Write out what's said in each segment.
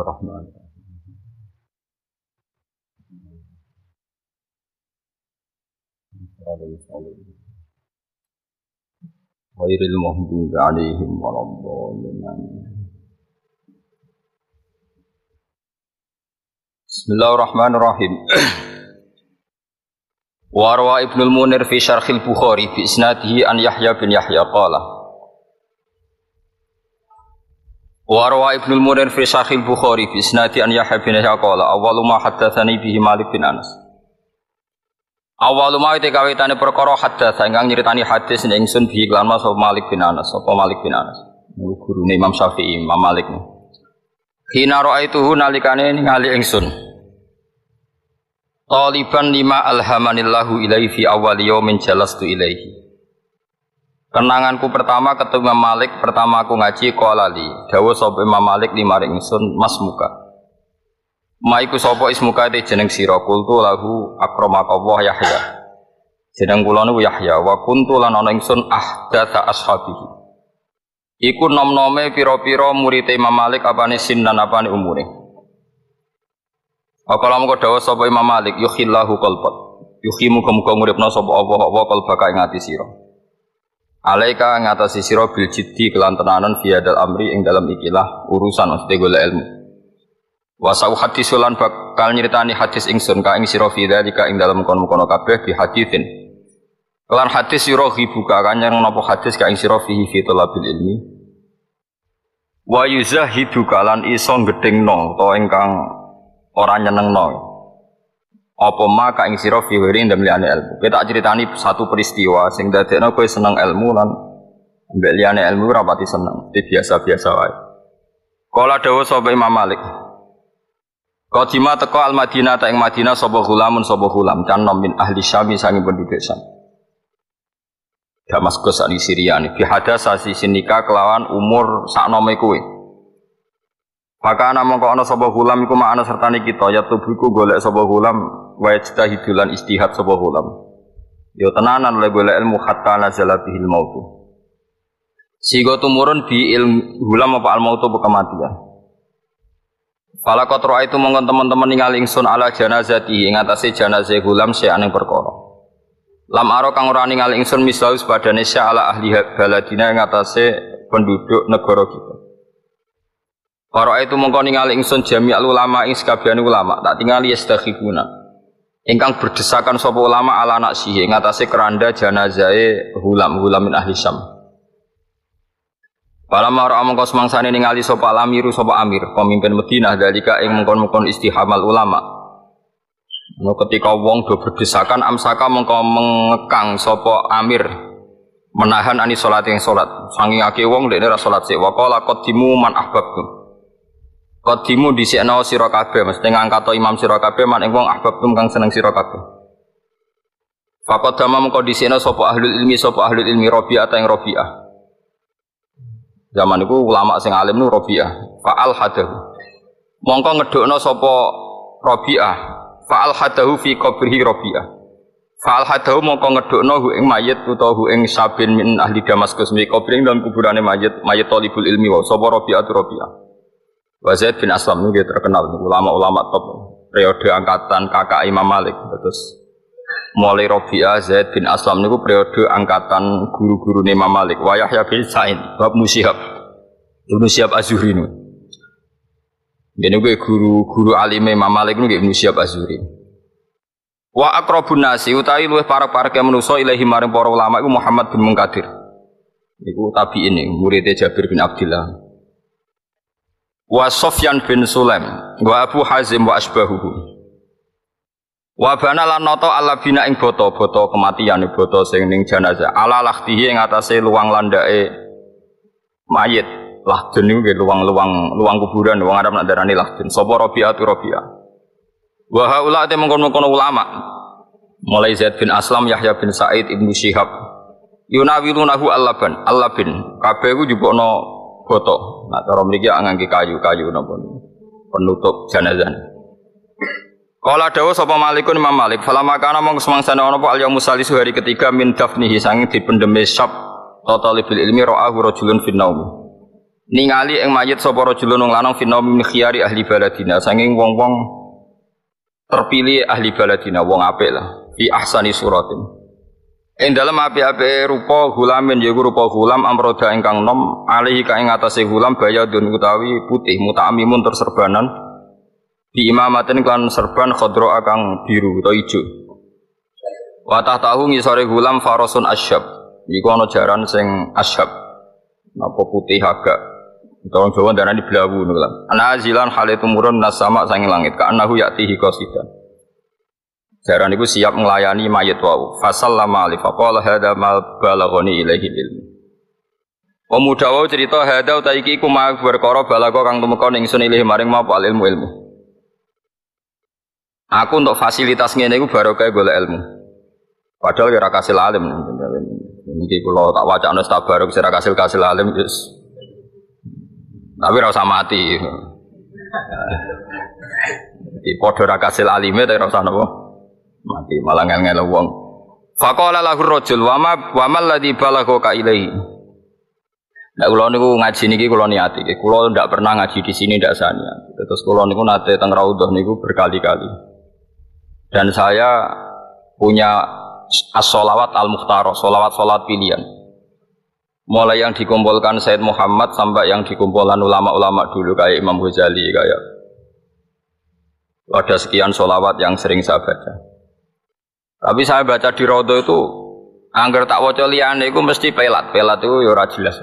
Bismillahirrahmanirrahim. Ghairil maghdubi alaihim waladdallin. Bismillahirrahmanirrahim. Warwa Ibnu Munir fi Syarhil Bukhari bi isnadihi an Yahya bin Yahya qala Warwa Ibnu Munir fi Sahih Bukhari fi isnadi an Yahya bin Yahya qala awwalu ma haddatsani bihi Malik bin Anas. Awwalu ma te kawitane perkara haddatsa ingkang nyritani hadis ning ingsun bihi lan Mas Malik bin Anas, apa Malik bin Anas. Gurune Imam Syafi'i, Imam Malik. Hina ra'aituhu nalikane ningali ingsun. Taliban lima alhamanillahu ilaihi awwal yaumin jalastu ilaihi. Kenanganku pertama ketemu Imam Malik, pertama aku ngaji kolali. Dawa sapa Imam Malik lima ringsun mas muka. Maiku sapa ismuka te jeneng sira kultu lahu akramakallah Yahya. Jeneng kula niku Yahya wa kuntu lan ana ingsun ahdatsa ashabihi. Iku nom-nome pira-pira murid Imam Malik apane sin dan apane umure. Apa lamu dawa sapa Imam Malik yukhillahu qalbat. Yukhimu muga-muga nguripna sapa Allah apa kalbaka ing ati sira. Alaika ngatasi sira bil jiddi kelan tenanan fi amri ing dalam ikilah urusan mesti golek ilmu. Wa sau hadisulan bakal nyeritani hadis ingsun ka ing sira fi dalika ing dalam kono-kono kabeh bi haditsin. Kelan hadis sira buka kanyang napa hadis ka ing sira fihi fi talabil ilmi. Wa yuzahidu kalan iso gedengno utawa ingkang ora nyenengno apa maka ing sira fi wiri ndem liyane ilmu. Kita ceritani satu peristiwa sing dadekno kowe seneng ilmu lan mbek liyane ilmu ora pati seneng. Di biasa-biasa wae. Kala dawuh sapa Imam Malik. Qadima teko al Madinah ta ing Madinah sapa gulamun sapa gulam kan min ahli Syam sangi penduduk Syam. Damaskus ani Syria ni fi hadasasi sinika kelawan umur saknome kowe. Maka ana mongko ana sapa gulam iku ana sertane kita ya tubuhku golek sapa gulam wa hidulan istihad sapa gulam. Yo tenanan oleh golek ilmu hatta nazala bihil mautu. Sigo tumurun bi ilmu gulam apa al mautu kematian. Fala kotroa itu mongkon teman-teman ningali ingsun ala janazati ing atase janazah gulam ane perkara. Lam aro kang ora ningali ingsun mislau sepadane ala ahli baladina ing atase penduduk negara kita. Para itu mongko ningali ingsun jami ulama ing sekabian ulama tak tingali yastakhifuna. Ingkang berdesakan sapa ulama ala anak sihi ngatasé keranda janazahe hulam hulam min ahli Syam. Pala mara mongko semangsane ningali sapa amiru sapa amir pemimpin Madinah dalika ing mengkon-mengkon istihamal ulama. No ketika wong do berdesakan amsaka mongko mengekang sapa amir menahan ani salat yang salat. Sangi akeh wong dekne ora salat sik. Wa qala qaddimu man ahbabtum. Kodimu di sini sira kabeh, mesti ngangkat imam sira kabeh man ing wong ahbabtum kang seneng sira kabeh. Fakot dama mengko di sini sopo ahlul ilmi sopo ahlul ilmi Robi'ah atau yang Robi'ah. Zaman itu ulama sing alim nu Robi'ah. Fa'al hadahu. Mongko ngedokno sopo Robi'ah. Fa'al hadahu fi qabrihi Robi'ah. Fa'al hadahu mongko ngedokno hu ing mayit utawa hu ing sabin min ahli Damaskus mi qabring dan kuburane mayit mayit talibul ilmi wa sapa Robi'ah tu Robi'ah. Zaid bin Aslam ini terkenal ulama-ulama top periode angkatan kakak Imam Malik. Terus mulai Robi'ah Zaid bin Aslam ini periode angkatan guru-guru Imam Malik. Wa Yahya bin Sa'id bab Musihab Ibnu Syihab Azhuri ini. Gue guru-guru alim Imam Malik ini Ibnu Syihab Azhuri Wa akrabun nasi utawi luwih para-para ke manusa ilahi maring para ulama iku Muhammad bin Munkadir. Iku tabi ini muridnya Jabir bin Abdullah wa Sofyan bin Sulaim wa Abu Hazim wa asbahuhu wa bana lan nata ala bina ing boto boto kematian boto sing ning jenazah. Ala lahtihi ing atase luang landake mayit. Lahdun niku nggih luang-luang luang kuburan. Wong Arab nak darani lahdun. Sapa Rabi'atu Rabi'ah wa haula te mengkon-mengkon ulama. Mulai Zaid bin Aslam Yahya bin Sa'id Ibnu Syihab yunawilunahu allaban allabin. Kabeh ku jupukno boto. Nah, cara mriki ngangge kayu-kayu napa penutup jenazah. Kala dawa sapa Malikun Imam Malik, fala makana mong semangsane ana apa al yaumul salisu hari ketiga min dafnihi sange dipendeme syab totalibul ilmi ra'ahu rajulun fin naum. ningali ing mayit sapa rajulun wong lanang finna min khiyari ahli baladina sanging wong-wong terpilih ahli baladina wong apik lah fi ahsani suratin Ing dalam api-api rupa gulamin yaiku rupa gulam amroda ingkang nom alihi ka ing atase gulam bayadun utawi putih muta'amimun terserbanan di imamatin klan serban khodro akang biru atau ijo. Watah tahu ngisore gulam farosun asyab. Iku ana jaran sing asyab. Napa putih agak Orang Jawa darah di belawu nulah. Anazilan hal itu murun nasama sangi langit. Ka anahu qasidan. Jaran itu siap melayani mayat wau. Fasal lama alif. Faqala hada mal balagoni ilaihi ilmu. Pemuda wau cerita hada utaiki kuma berkoro balago kang tumeka ning sun ilahi maring apa ilmu ilmu. Aku untuk fasilitas ngene baru kayak golek ilmu. Padahal kira kasil alim. Ini kalau tak wacana tabaruk sira kasil kasil alim just tapi rasa mati. Di podo rakasil alime tapi rasa nopo mati malah ngel wong. Fakola lahu rojul wama wamal ladhi balago ka ilaihi. Nah, kalau niku ngaji niki kalau niati, kalau tidak pernah ngaji di sini tidak sania. Terus kalau niku nate teng raudhah niku berkali-kali. Dan saya punya as-solawat al-mukhtarah, solawat solat pilihan mulai yang dikumpulkan Said Muhammad sampai yang dikumpulkan ulama-ulama dulu kayak Imam Ghazali kayak ada sekian solawat yang sering saya baca. Tapi saya baca di Rodo itu angger tak waca liyane itu mesti pelat, pelat itu ya ora jelas.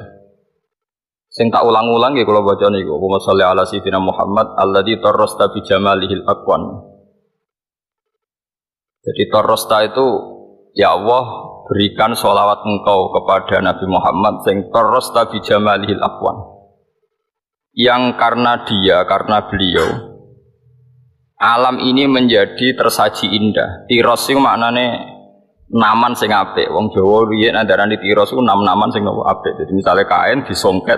Sing tak ulang-ulang ya kalau baca niku, Allahumma sholli ala sayyidina Muhammad alladzi tarrasta bi jamalihil aqwan. Jadi tarrasta itu ya Allah berikan sholawat engkau kepada Nabi Muhammad sing terus tabi jamalihil afwan yang karena dia karena beliau alam ini menjadi tersaji indah. Tiros itu maknane naman sing apik. Wong Jawa riyen andarane tiros itu nam-naman sing apik. Jadi misalnya kain disongket.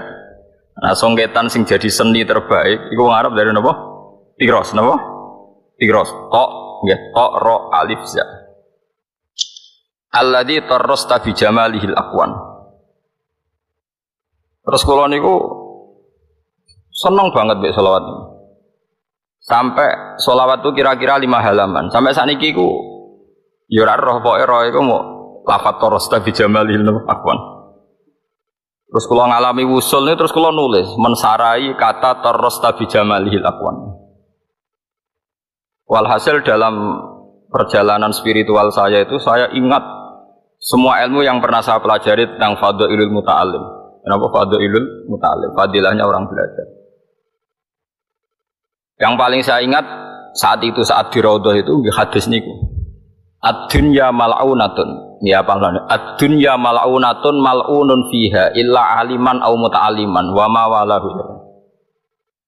Nah songketan sing jadi seni terbaik iku wong Arab dari nopo? Tiros nopo? Tiros. Tok nggih. Tok ro alif za. Alladzi tarrasta bi jamalihil aqwan. Terus kula niku seneng banget mbek selawat. Sampai selawat itu kira-kira lima halaman. Sampai saat ini ku ya ora roh pokoke roh iku mau lafat tarrasta bi jamalihil aqwan. Terus kula ngalami wusul ini terus kula nulis mensarai kata tarrasta bi jamalihil aqwan. Walhasil dalam perjalanan spiritual saya itu saya ingat semua ilmu yang pernah saya pelajari tentang ilul muta'alim. Kenapa ilul muta'alim? Fadilahnya orang belajar. Yang paling saya ingat saat itu saat di Raudhah itu hadis niku. Ad-dunya mal'unatun. Ya apa Ad-dunya mal'unatun mal'unun fiha illa aliman au muta'aliman wa ma walahu.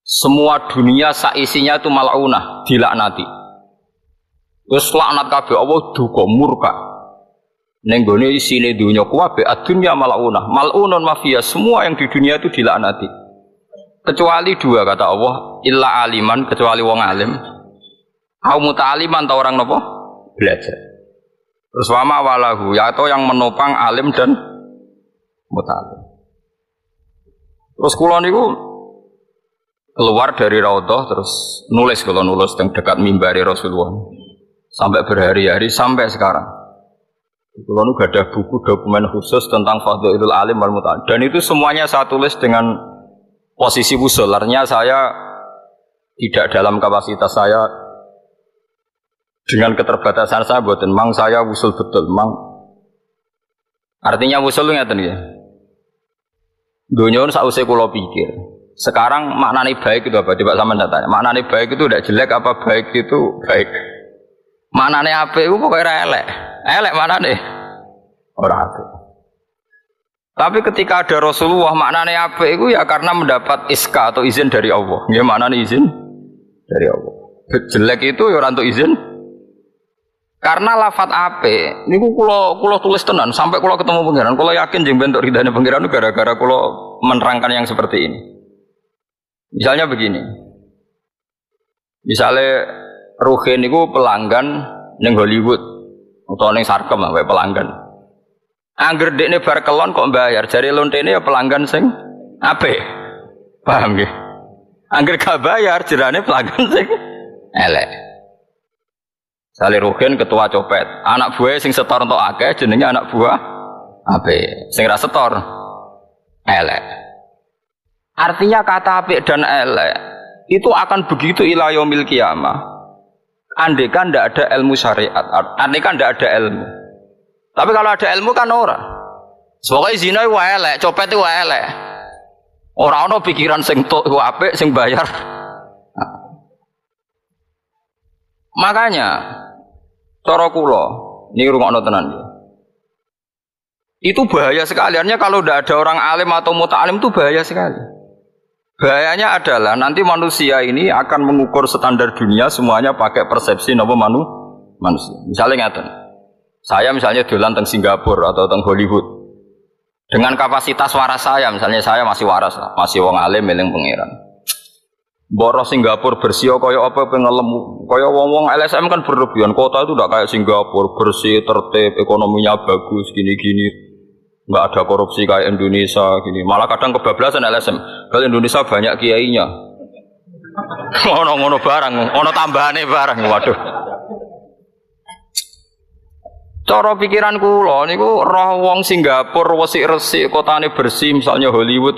Semua dunia saisinya itu mal'unah, dilaknati. Terus laknat kabeh Allah duka murka. Neng gone isine dunya kuwabe adunya maluna. Malunun mafia semua yang di dunia itu dilaknati. Kecuali dua kata Allah, illa aliman kecuali wong alim. Au muta'aliman ta orang nopo? Belajar. Terus wama walahu ya atau yang menopang alim dan muta'alim. Terus kula niku keluar dari raudhah terus nulis kalau nulis yang dekat mimbari Rasulullah sampai berhari-hari sampai sekarang. Kalau nu ada buku dokumen khusus tentang Fadlul Alim wal Muta'alim. Dan itu semuanya saya tulis dengan posisi usul. Artinya saya tidak dalam kapasitas saya dengan keterbatasan saya buat memang saya usul betul memang artinya usul ngerti ya dunia saya usai kulo pikir sekarang maknanya baik itu apa coba sama datanya maknanya baik itu tidak jelek apa baik itu baik maknanya apa itu pokoknya elek elek mana nih? Orang apa? Tapi ketika ada Rasulullah maknanya apa itu ya karena mendapat iska atau izin dari Allah. Ya mana nih izin dari Allah. Jelek itu ya orang izin. Karena lafat ape, ini kulo kulo tulis tenan sampai kulo ketemu pangeran. Kulo yakin jeng bentuk ridhanya pangeran gara-gara kulo menerangkan yang seperti ini. Misalnya begini, misalnya Ruhin itu pelanggan neng Hollywood, atau neng sarkem lah, pelanggan. Angger dekne bar kelon kok bayar, jari lontene ya pelanggan sing ape. Paham ya? Angger gak bayar jerane pelanggan sing elek. Sale Ruhin ketua copet, anak buah sing setor untuk akeh jenenge anak buah ape. Sing ra setor elek. Artinya kata apik dan elek itu akan begitu ila yaumil kiamah. Andai kan tidak ada ilmu syariat, andai kan tidak ada ilmu. Tapi kalau ada ilmu kan ora. Semoga zina itu elek, copet itu elek. Orang ono pikiran sing tok apik sing bayar. Makanya cara kula niki rungokno tenan. Itu bahaya sekali. Artinya kalau tidak ada orang alim atau muta'alim itu bahaya sekali. Bahayanya adalah nanti manusia ini akan mengukur standar dunia semuanya pakai persepsi nopo manu manusia. Misalnya ngaten. Saya misalnya dolan teng Singapura atau teng Hollywood. Dengan kapasitas waras saya, misalnya saya masih waras, masih wong alim eling pangeran. Boros Singapura bersih kaya apa pengelem kaya wong-wong LSM kan berlebihan kota itu udah kayak Singapura bersih tertib ekonominya bagus gini-gini. Nggak ada korupsi kayak Indonesia gini. Malah kadang kebablasan LSM kalau Indonesia banyak kiainya. Ngono-ngono barang ono tambahane barang waduh. Cara pikiran kula niku roh wong Singapura resik-resik kotane bersih misalnya Hollywood.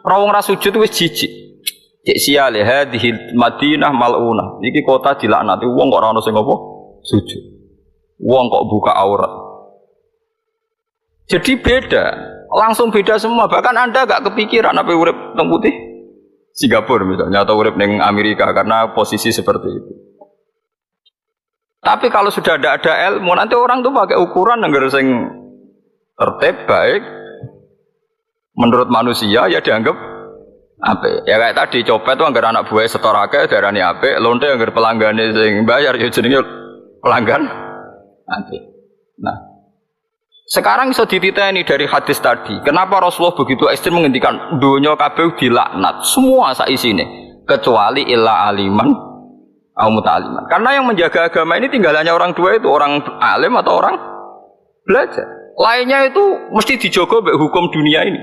Roh wong ra sujud wis jijik. Cek siale hadhihi Madinah maluna. Iki kota dilaknati wong kok ora ono sing apa? Sujud. Wong kok buka aurat. Jadi beda, langsung beda semua. Bahkan Anda gak kepikiran apa urip teng putih Singapura misalnya atau urip neng Amerika karena posisi seperti itu. Tapi kalau sudah ada ada ilmu, nanti orang tuh pakai ukuran yang sing tertib baik menurut manusia ya dianggap apa ya kayak tadi copet tuh anggar anak buah setorake darani apa lonte anggar pelanggan sing bayar ya jenenge pelanggan nanti nah sekarang bisa dititeni dari hadis tadi kenapa Rasulullah begitu ekstrim menghentikan dunia kabeh dilaknat semua saisine kecuali illa aliman au muta'aliman. Karena yang menjaga agama ini tinggalannya orang dua itu orang alim atau orang belajar. Lainnya itu mesti dijogo hukum dunia ini.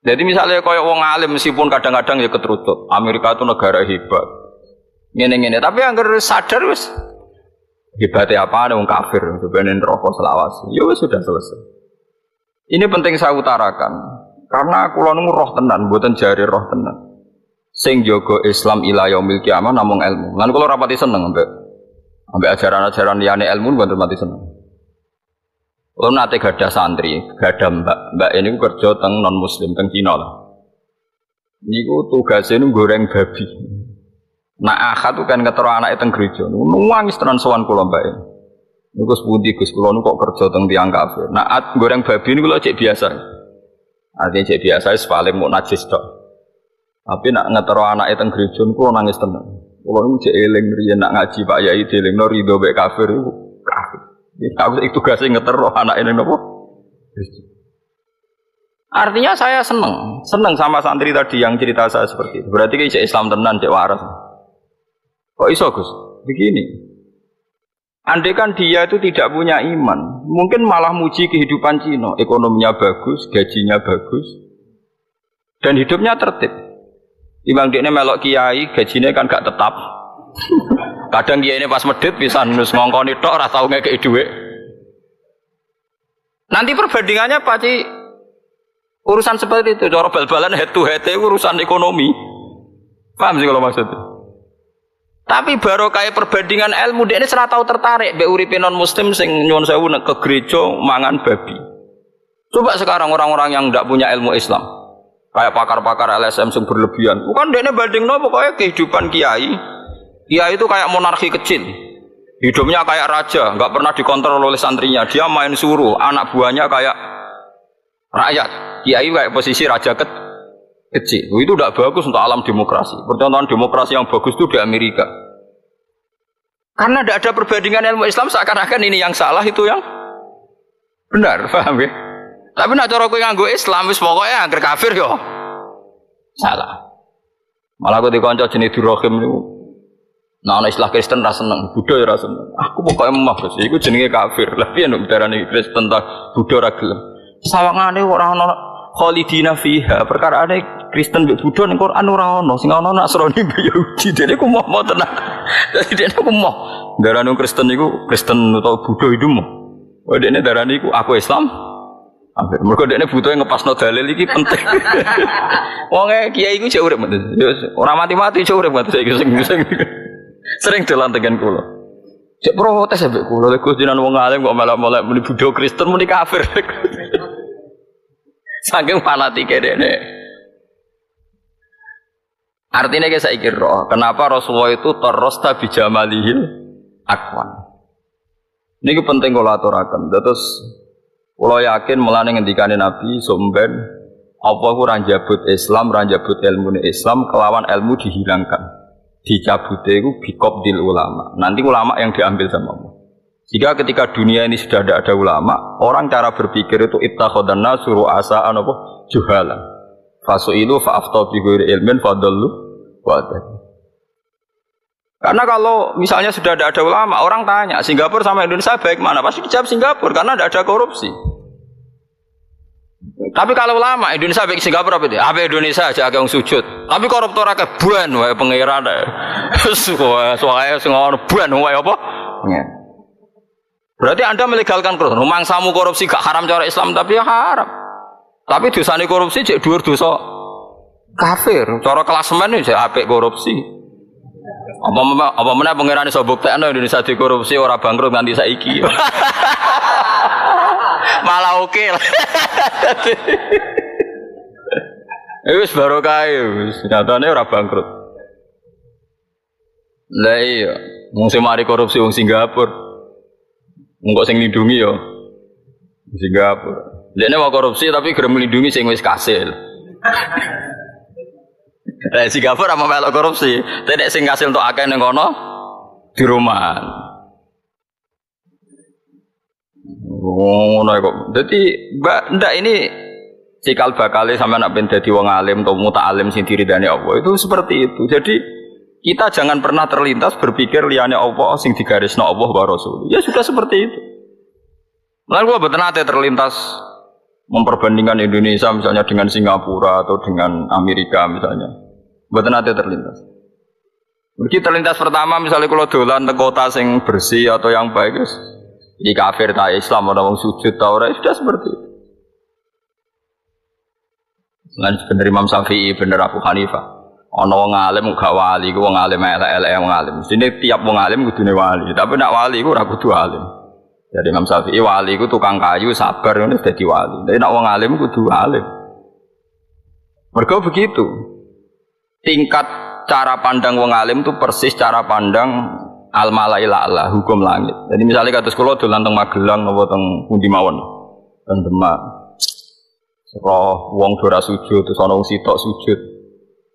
Jadi misalnya kayak wong alim meskipun kadang-kadang ya keterutuk. Amerika itu negara hebat. Ngene-ngene, tapi yang sadar wis hebatnya apa ada wong kafir sebenarnya rokok selawas. Ya sudah selesai. Ini penting saya utarakan karena kulo nunggu roh tenan, buatan jari roh tenan sing jogo Islam ila yaumil kiamah namung ilmu. Lan kula rapati seneng ambek ambek ajaran-ajaran liyane ilmu mboten mati seneng. Kula nate gada santri, gada mbak, mbak ini kerja teng non muslim teng Cina lah. Niku tugasnya nu goreng babi. Nak akad tuh kan ketero anak teng gereja, nangis tenan sowan kula mbak ini. Niku sepundi Gus kula kok kerja teng tiang kafir. Nak goreng babi ini kula cek biasa. Artinya cek biasa, paling mau najis dok. Tapi nak ngetero anak itu gereja niku nangis tenang. Kalau ini cek eling riyen nak ngaji Pak Yai dieling no rido bek kafir kafir. Aku itu gak ngetero anak ini nopo. Artinya saya seneng, seneng sama santri tadi yang cerita saya seperti itu. Berarti kayak Islam tenan, cek waras. Kok iso Gus? Begini. Andai kan dia itu tidak punya iman, mungkin malah muji kehidupan Cina. Ekonominya bagus, gajinya bagus, dan hidupnya tertib. Timbang dia melok kiai, gajinya kan gak tetap. Kadang kiai ini pas medit bisa nus ngongkoni tok, rasa tau ngekei duit. Nanti perbandingannya pasti urusan seperti itu. Cara bal-balan head to head urusan ekonomi. Paham sih kalau maksudnya? Tapi baru kayak perbandingan ilmu dia ini serah tahu tertarik be uripe non muslim sing nyuwun sewu ke gereja mangan babi. Coba sekarang orang-orang yang tidak punya ilmu Islam, kayak pakar-pakar LSM yang berlebihan. Bukan dia banding no pokoknya kehidupan kiai. Kiai itu kayak monarki kecil. Hidupnya kayak raja, nggak pernah dikontrol oleh santrinya. Dia main suruh, anak buahnya kayak rakyat. Kiai kayak posisi raja ke kecil. Itu tidak bagus untuk alam demokrasi. Percontohan demokrasi yang bagus itu di Amerika. Karena tidak ada perbandingan ilmu Islam seakan-akan ini yang salah itu yang benar, paham ya? Tapi nak cara kowe nganggo Islam wis pokoke angger kafir yo. Salah. Malah aku dikonco jenis Durrahim niku. Nah, ana istilah Kristen ra seneng, Buddha ya ra seneng. Aku pokoknya emah Gus, iku jenenge kafir. Lah piye nek darani Kristen ta Buddha ra gelem. Sawangane ora ana khalidina fiha. Perkara ada Kristen mbek Buddha ning Quran ora ono, sing ono Nasrani mbek Yahudi. Dene ku mau mau tenang. Dadi dene ku mau. Darane Kristen niku Kristen atau Buddha itu mau. Oh dene darane iku aku Islam. Hampir. Mergo dekne butuh ngepasno dalil iki penting. Wonge kiai iku cek urip Ora mati-mati cek urip saiki sing sering dolan tekan kula. Cek protes ya kula lek Gus jinan wong alim kok malah malah muni Buddha Kristen muni kafir. Saking fanatike dene. Artinya kayak saya kira, kenapa Rasulullah itu terus tabi jamalihil akwan. Ini penting kalau aturakan. Terus kalau yakin melani ngendikane Nabi somben apa ku ranjabut Islam, ranjabut ilmu Islam kelawan ilmu dihilangkan dicabute itu dil ulama. Nanti ulama yang diambil sama Allah. Jika ketika dunia ini sudah ada ada ulama, orang cara berpikir itu ittakhadanna suruh asa apa juhalan. Fasu itu fa'afta bi ilmin fadallu wa Karena kalau misalnya sudah ada ada ulama, orang tanya Singapura sama Indonesia baik mana? Pasti dijawab Singapura karena tidak ada korupsi. Tapi kalau lama Indonesia baik Singapura apa itu? Apa Indonesia aja agak sujud. Tapi koruptor agak buan wae pangeran. Suwe suwe sing ono buan wae apa? Berarti Anda melegalkan korupsi. Rumang samu korupsi gak haram cara Islam tapi ya haram. Tapi dosane korupsi cek dhuwur dosa kafir. Cara klasemen cek apik korupsi. Apa apa meneh pangeran iso buktekno Indonesia dikorupsi ora bangkrut nganti saiki. Malah oke lah. Wis barokah wis nyatane ora bangkrut. Lah iya, mung mari korupsi wong Singapura. Mung kok sing lindungi yo. Singapura. Dene mau korupsi tapi gelem melindungi sing wis kasil. Eh Singapura mau melok korupsi, tapi sing kasil untuk akeh ning kono di rumah. Ngono kok. Jadi mbak ndak ini cikal bakale sama nak ben dadi wong alim atau muta alim sing diridani Allah itu seperti itu. Jadi kita jangan pernah terlintas berpikir liane Allah sing digarisno Allah wa Rasul. Ya sudah seperti itu. Lalu gua betul terlintas memperbandingkan Indonesia misalnya dengan Singapura atau dengan Amerika misalnya. Betul terlintas. Begitu terlintas pertama misalnya kalau dolan ke kota sing bersih atau yang baik, di kafir tak Islam ada wong sujud ta ora sudah seperti itu. Lan bener Imam Syafi'i bener Abu Hanifah. Ana wong alim gak wali, ku wong alim elek-elek wong alim. Sini tiap wong alim kudune wali, tapi nak wali ku ora kudu alim. Jadi Imam Syafi'i wali ku tukang kayu sabar ngono dadi wali. Tapi nak wong alim kudu alim. Mereka begitu. Tingkat cara pandang wong alim itu persis cara pandang al Allah hukum langit. Jadi misalnya kata sekolah dolan teng Magelang apa teng pundi mawon. Teng Demak. Roh wong dora sujud terus ana sitok sujud.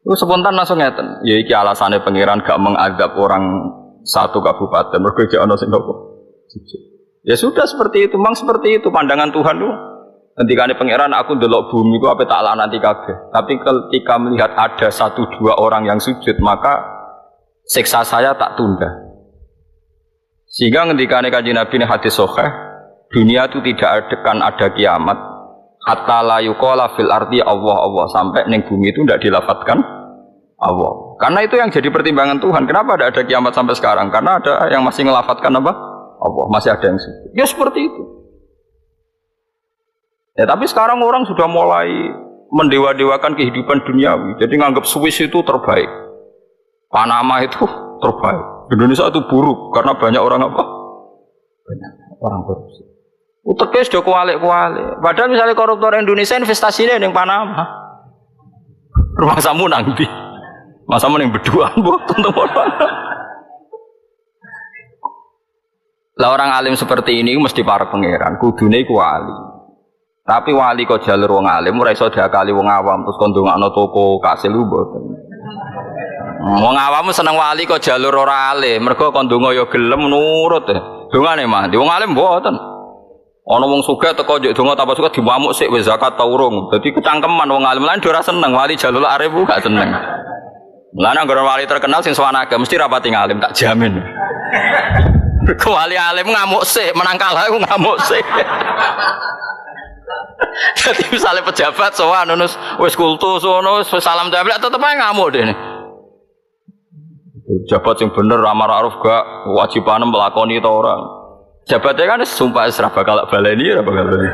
Itu spontan langsung ngeten. Ya iki alasannya pangeran gak mengadab orang satu kabupaten mergo gak ana sing sujud. Ya sudah seperti itu, memang seperti itu pandangan Tuhan tuh. Ketika ini pangeran aku delok bumi itu apa tak nanti kabeh. Tapi ketika melihat ada satu dua orang yang sujud maka siksa saya tak tunda. Sehingga ketika kaji Nabi ini hadis soheh, dunia itu tidak akan ada kiamat. Hatta la yuqala fil arti Allah Allah sampai neng bumi itu tidak dilafatkan Allah. Karena itu yang jadi pertimbangan Tuhan. Kenapa tidak ada kiamat sampai sekarang? Karena ada yang masih ngelafatkan apa? Allah. Masih ada yang sujud. Ya seperti itu. Ya tapi sekarang orang sudah mulai mendewa-dewakan kehidupan duniawi. Jadi nganggap Swiss itu terbaik. Panama itu terbaik. Indonesia itu buruk karena banyak orang apa? Banyak orang korupsi. Uteknya sudah kualik-kualik. Padahal misalnya koruptor Indonesia investasinya yang Panama. Rumah samu nanti. Masa mau yang berdua, tentu Lah orang alim seperti ini mesti para pangeran, kudune ku wali. Tapi wali kok jalur wong alim ora iso diakali wong awam terus kondongakno toko kasil lu mboten. Wong awamu seneng wali kok jalur ora alim, mergo kon donga ya gelem nurut. Dongane mah, wong alim mboten. Ana wong sugih teko njuk donga tanpa suka diwamuk sik wis zakat ta urung. Dadi kecangkeman wong alim lan ora seneng wali jalur arep gak seneng. Lan anggere wali terkenal sing agak mesti rapati ngalim tak jamin. Wali alim ngamuk sik, menang kalah aku ngamuk sik. Jadi misalnya pejabat soal nunus wes kultus sono wis salam tablet tetep aja ngamuk deh nih. Jabat yang bener ramah raruf gak wajiban melakoni itu orang. Jabatnya kan sumpah serah bakal baleni ya bakal baleni.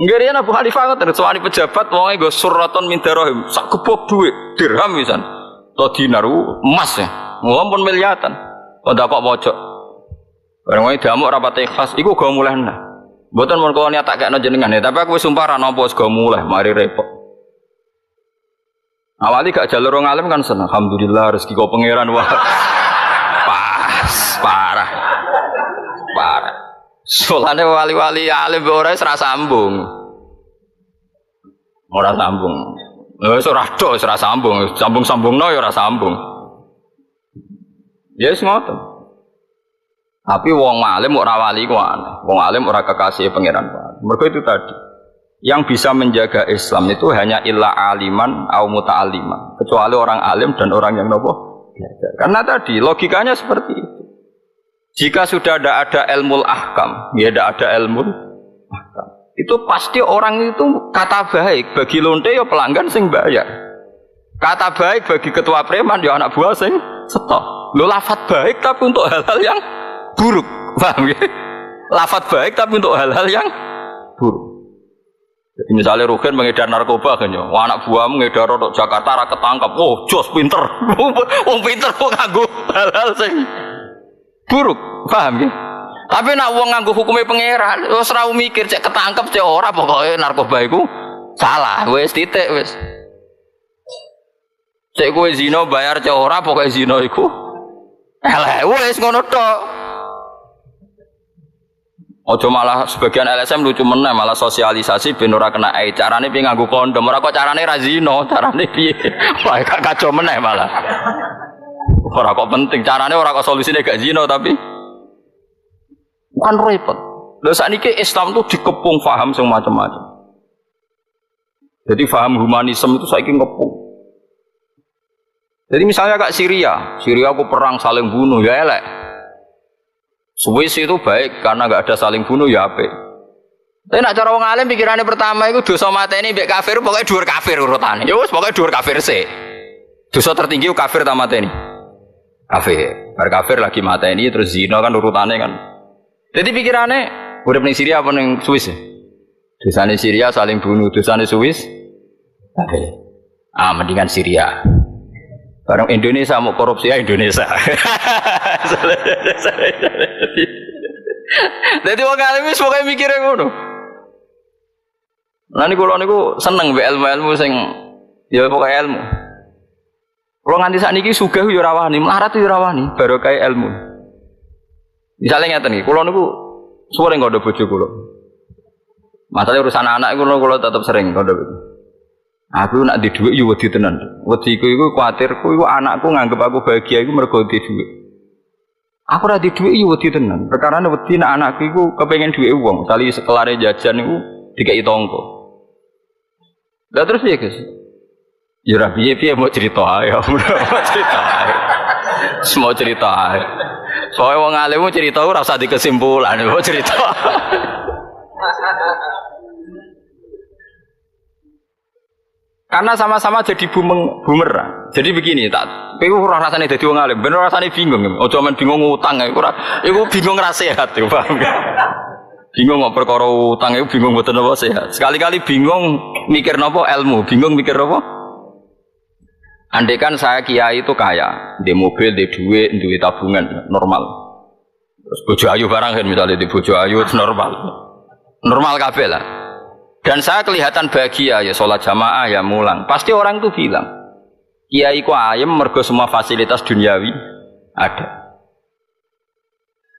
Dia Abu Hanifah ngoten soal pejabat wonge gue suraton min darahim sak kebok duit dirham misan. To dinaru emas ya. Mumpun miliatan. Kok dapat pojok. Barang wae damuk rapat ikhlas iku go mulai nah. Buatan kau niat tak kayak jenengan ya, tapi aku sumpah rano bos gak mulai, mari repot. Awali gak jalur orang alim kan senang, alhamdulillah rezeki kau pangeran wah, pas parah, parah. Soalnya wali-wali alim orang serasa sambung, orang sambung. Eh, ora do, ora sambung, sambung-sambung no ya ora sambung. Yes, ngoten. Tapi wong alim ora wali ku. Wong alim ora kekasih pangeran Mergo itu tadi. Yang bisa menjaga Islam itu hanya illa aliman au muta'aliman. Kecuali orang alim dan orang yang nopo Karena tadi logikanya seperti itu. Jika sudah ada ada ilmu ahkam, ya ada ada ilmu ahkam. Itu pasti orang itu kata baik bagi lonte ya pelanggan sing bayar. Kata baik bagi ketua preman ya anak buah sing setok. Lo lafat baik tapi untuk hal-hal yang buruk. Paham ya? Lafat baik tapi untuk hal-hal yang buruk. Misalnya Rugen mengedar narkoba kan ya, anak buah mengedar untuk Jakarta rak ketangkap, oh jos pinter, wong pinter kok nganggu hal-hal sing buruk, paham ya? Tapi nak uang nganggu hukumnya pangeran, wes serau mikir cek ketangkep cek ora pokoknya narkoba itu salah, wes titik wes. Cek kue zino bayar cek ora pokoknya zino itu, eleh wes ngono tok. Ojo malah sebagian LSM lucu meneh malah sosialisasi ben ora kena ai. Carane piye nganggo kondom, ora kok carane ra zina, carane piye. Wah, gak kacau meneh malah. Ora kok penting, carane ora kok solusine gak zina tapi kan repot. Lha sakniki Islam tuh dikepung faham sing macam-macam. Jadi faham humanisme itu saya ngepung. Jadi misalnya kak Syria, Syria aku perang saling bunuh ya elek. Swiss itu baik karena nggak ada saling bunuh ya apa. Tapi nak cara wong alim pikirannya pertama itu dosa mata ini baik kafir pokoknya dua kafir urutannya. Ya wes pokoknya dua kafir sih. Dosa tertinggi kafir tak mata ini. Kafir. Bar kafir lagi mata ini terus zina kan urutannya kan. Jadi pikirannya udah ning Syria apa ning Swiss ya? Dosane Syria saling bunuh, dosane Swiss kafir. Ah mendingan Syria. Barang Indonesia mau korupsi ya Indonesia. Jadi wong alim wis pokoke mikire ngono. Lah niku kula niku seneng mbek ilmu-ilmu sing ya pokoke ilmu. Kula nganti sakniki sugih yo ora wani, melarat yo ora wani, barokah ilmu. Misalnya ngeten iki, kula niku suwe ngondo bojo kula. Masalah urusan anak kula kula tetep sering ngondo bojo. Aku nak di duit yo wedi tenan. Wedi iku ku iku anakku nganggep aku bahagia iku mergo di duit. Aku ora di duit yo wedi tenan. Perkara wedi nak anakku iku kepengin wong, kali sekelare jajan iku dikai tonggo. Lah terus ya guys. Ya ora piye-piye mau cerita ae, mau cerita ae. Semua cerita ae. Soalnya wong alim cerita ora usah dikesimpulan, mau cerita. Karena sama-sama jadi bumeng, bumerang. Jadi begini, tak kowe ora rasane dadi wong alim, ben rasane bingung. Ojo men bingung utang ya, ora iku bingung ra sehat, paham Bingung kok perkara utang itu bingung mboten apa sehat. Sekali-kali bingung mikir nopo ilmu, bingung mikir nopo. Andai kan saya kiai itu kaya, di mobil, di duit, di tabungan normal. Terus bojo ayu barang kan misalnya di bojo ayu normal. Normal kabeh lah. Dan saya kelihatan bahagia ya sholat jamaah ya mulang. Pasti orang itu bilang, kiai ku ayem mergo semua fasilitas duniawi ada.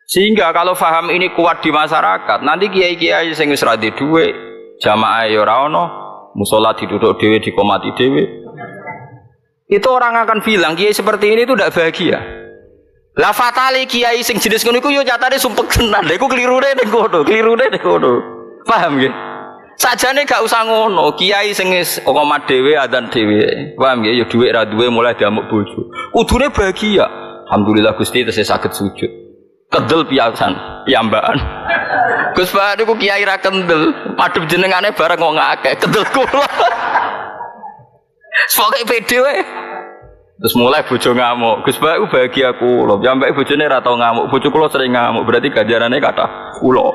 Sehingga kalau faham ini kuat di masyarakat, nanti kiai-kiai sing wis radi duwe, jamaah ya ora ono, musala diduduk dhewe dikomati dhewe. Itu orang akan bilang kiai seperti ini itu tidak bahagia. Lah fatali kiai sing jenis ngono iku yo nyatane sumpek tenan. Lha iku klirune ning kono, klirune ning kono. Paham nggih? Sajane gak usah ngono, kiai sing qomat dhewe adzan dhewe. Paham ya, ya dhuwit ra duwe mulai diamuk bojo. Kudune bahagia. Alhamdulillah Gusti tesih saged sujud. Kedel piyasan, piyambakan. Gus Pak niku kiai ra kendel, madhep jenengane bareng wong akeh, kendel kula. Pokoke pede. Terus mulai bojo ngamuk. Gus Pak bahagia kula. Sampai bojone ra tau ngamuk. Bojo kula sering ngamuk. Berarti ganjarane kata kula.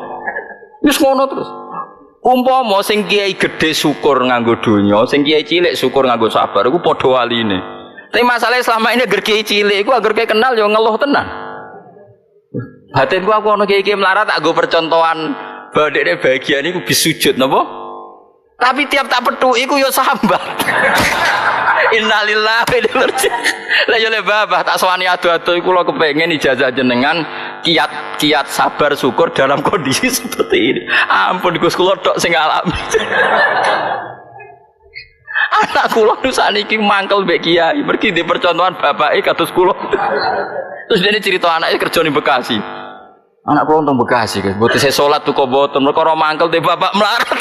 Wis ngono terus. Umpama sing kiai gede syukur nganggo donya, sing kiai cilik syukur nganggo sabar iku padha waline. Tapi masalahnya selama ini agar cilik iku agar kenal yo ngeluh tenan. Batinku aku ono kiai kiai melarat tak gue percontohan badekne bahagia niku bis sujud napa? Tapi tiap tak petu iku yo sambat. Innalillahi Lah yo le babah tak sowani adu-adu kula kepengin ijazah jenengan kiat-kiat sabar syukur dalam kondisi seperti ini. Ampun Gus kula tok sing alami. Anak kula nu saniki mangkel mbek kiai, pergi di percontohan bapake kados kula. Terus dia cerita anaknya kerja di Bekasi. Anak kula untung Bekasi, guys. Buat saya sholat tuh kok boten, mereka orang mangkel di bapak melarat.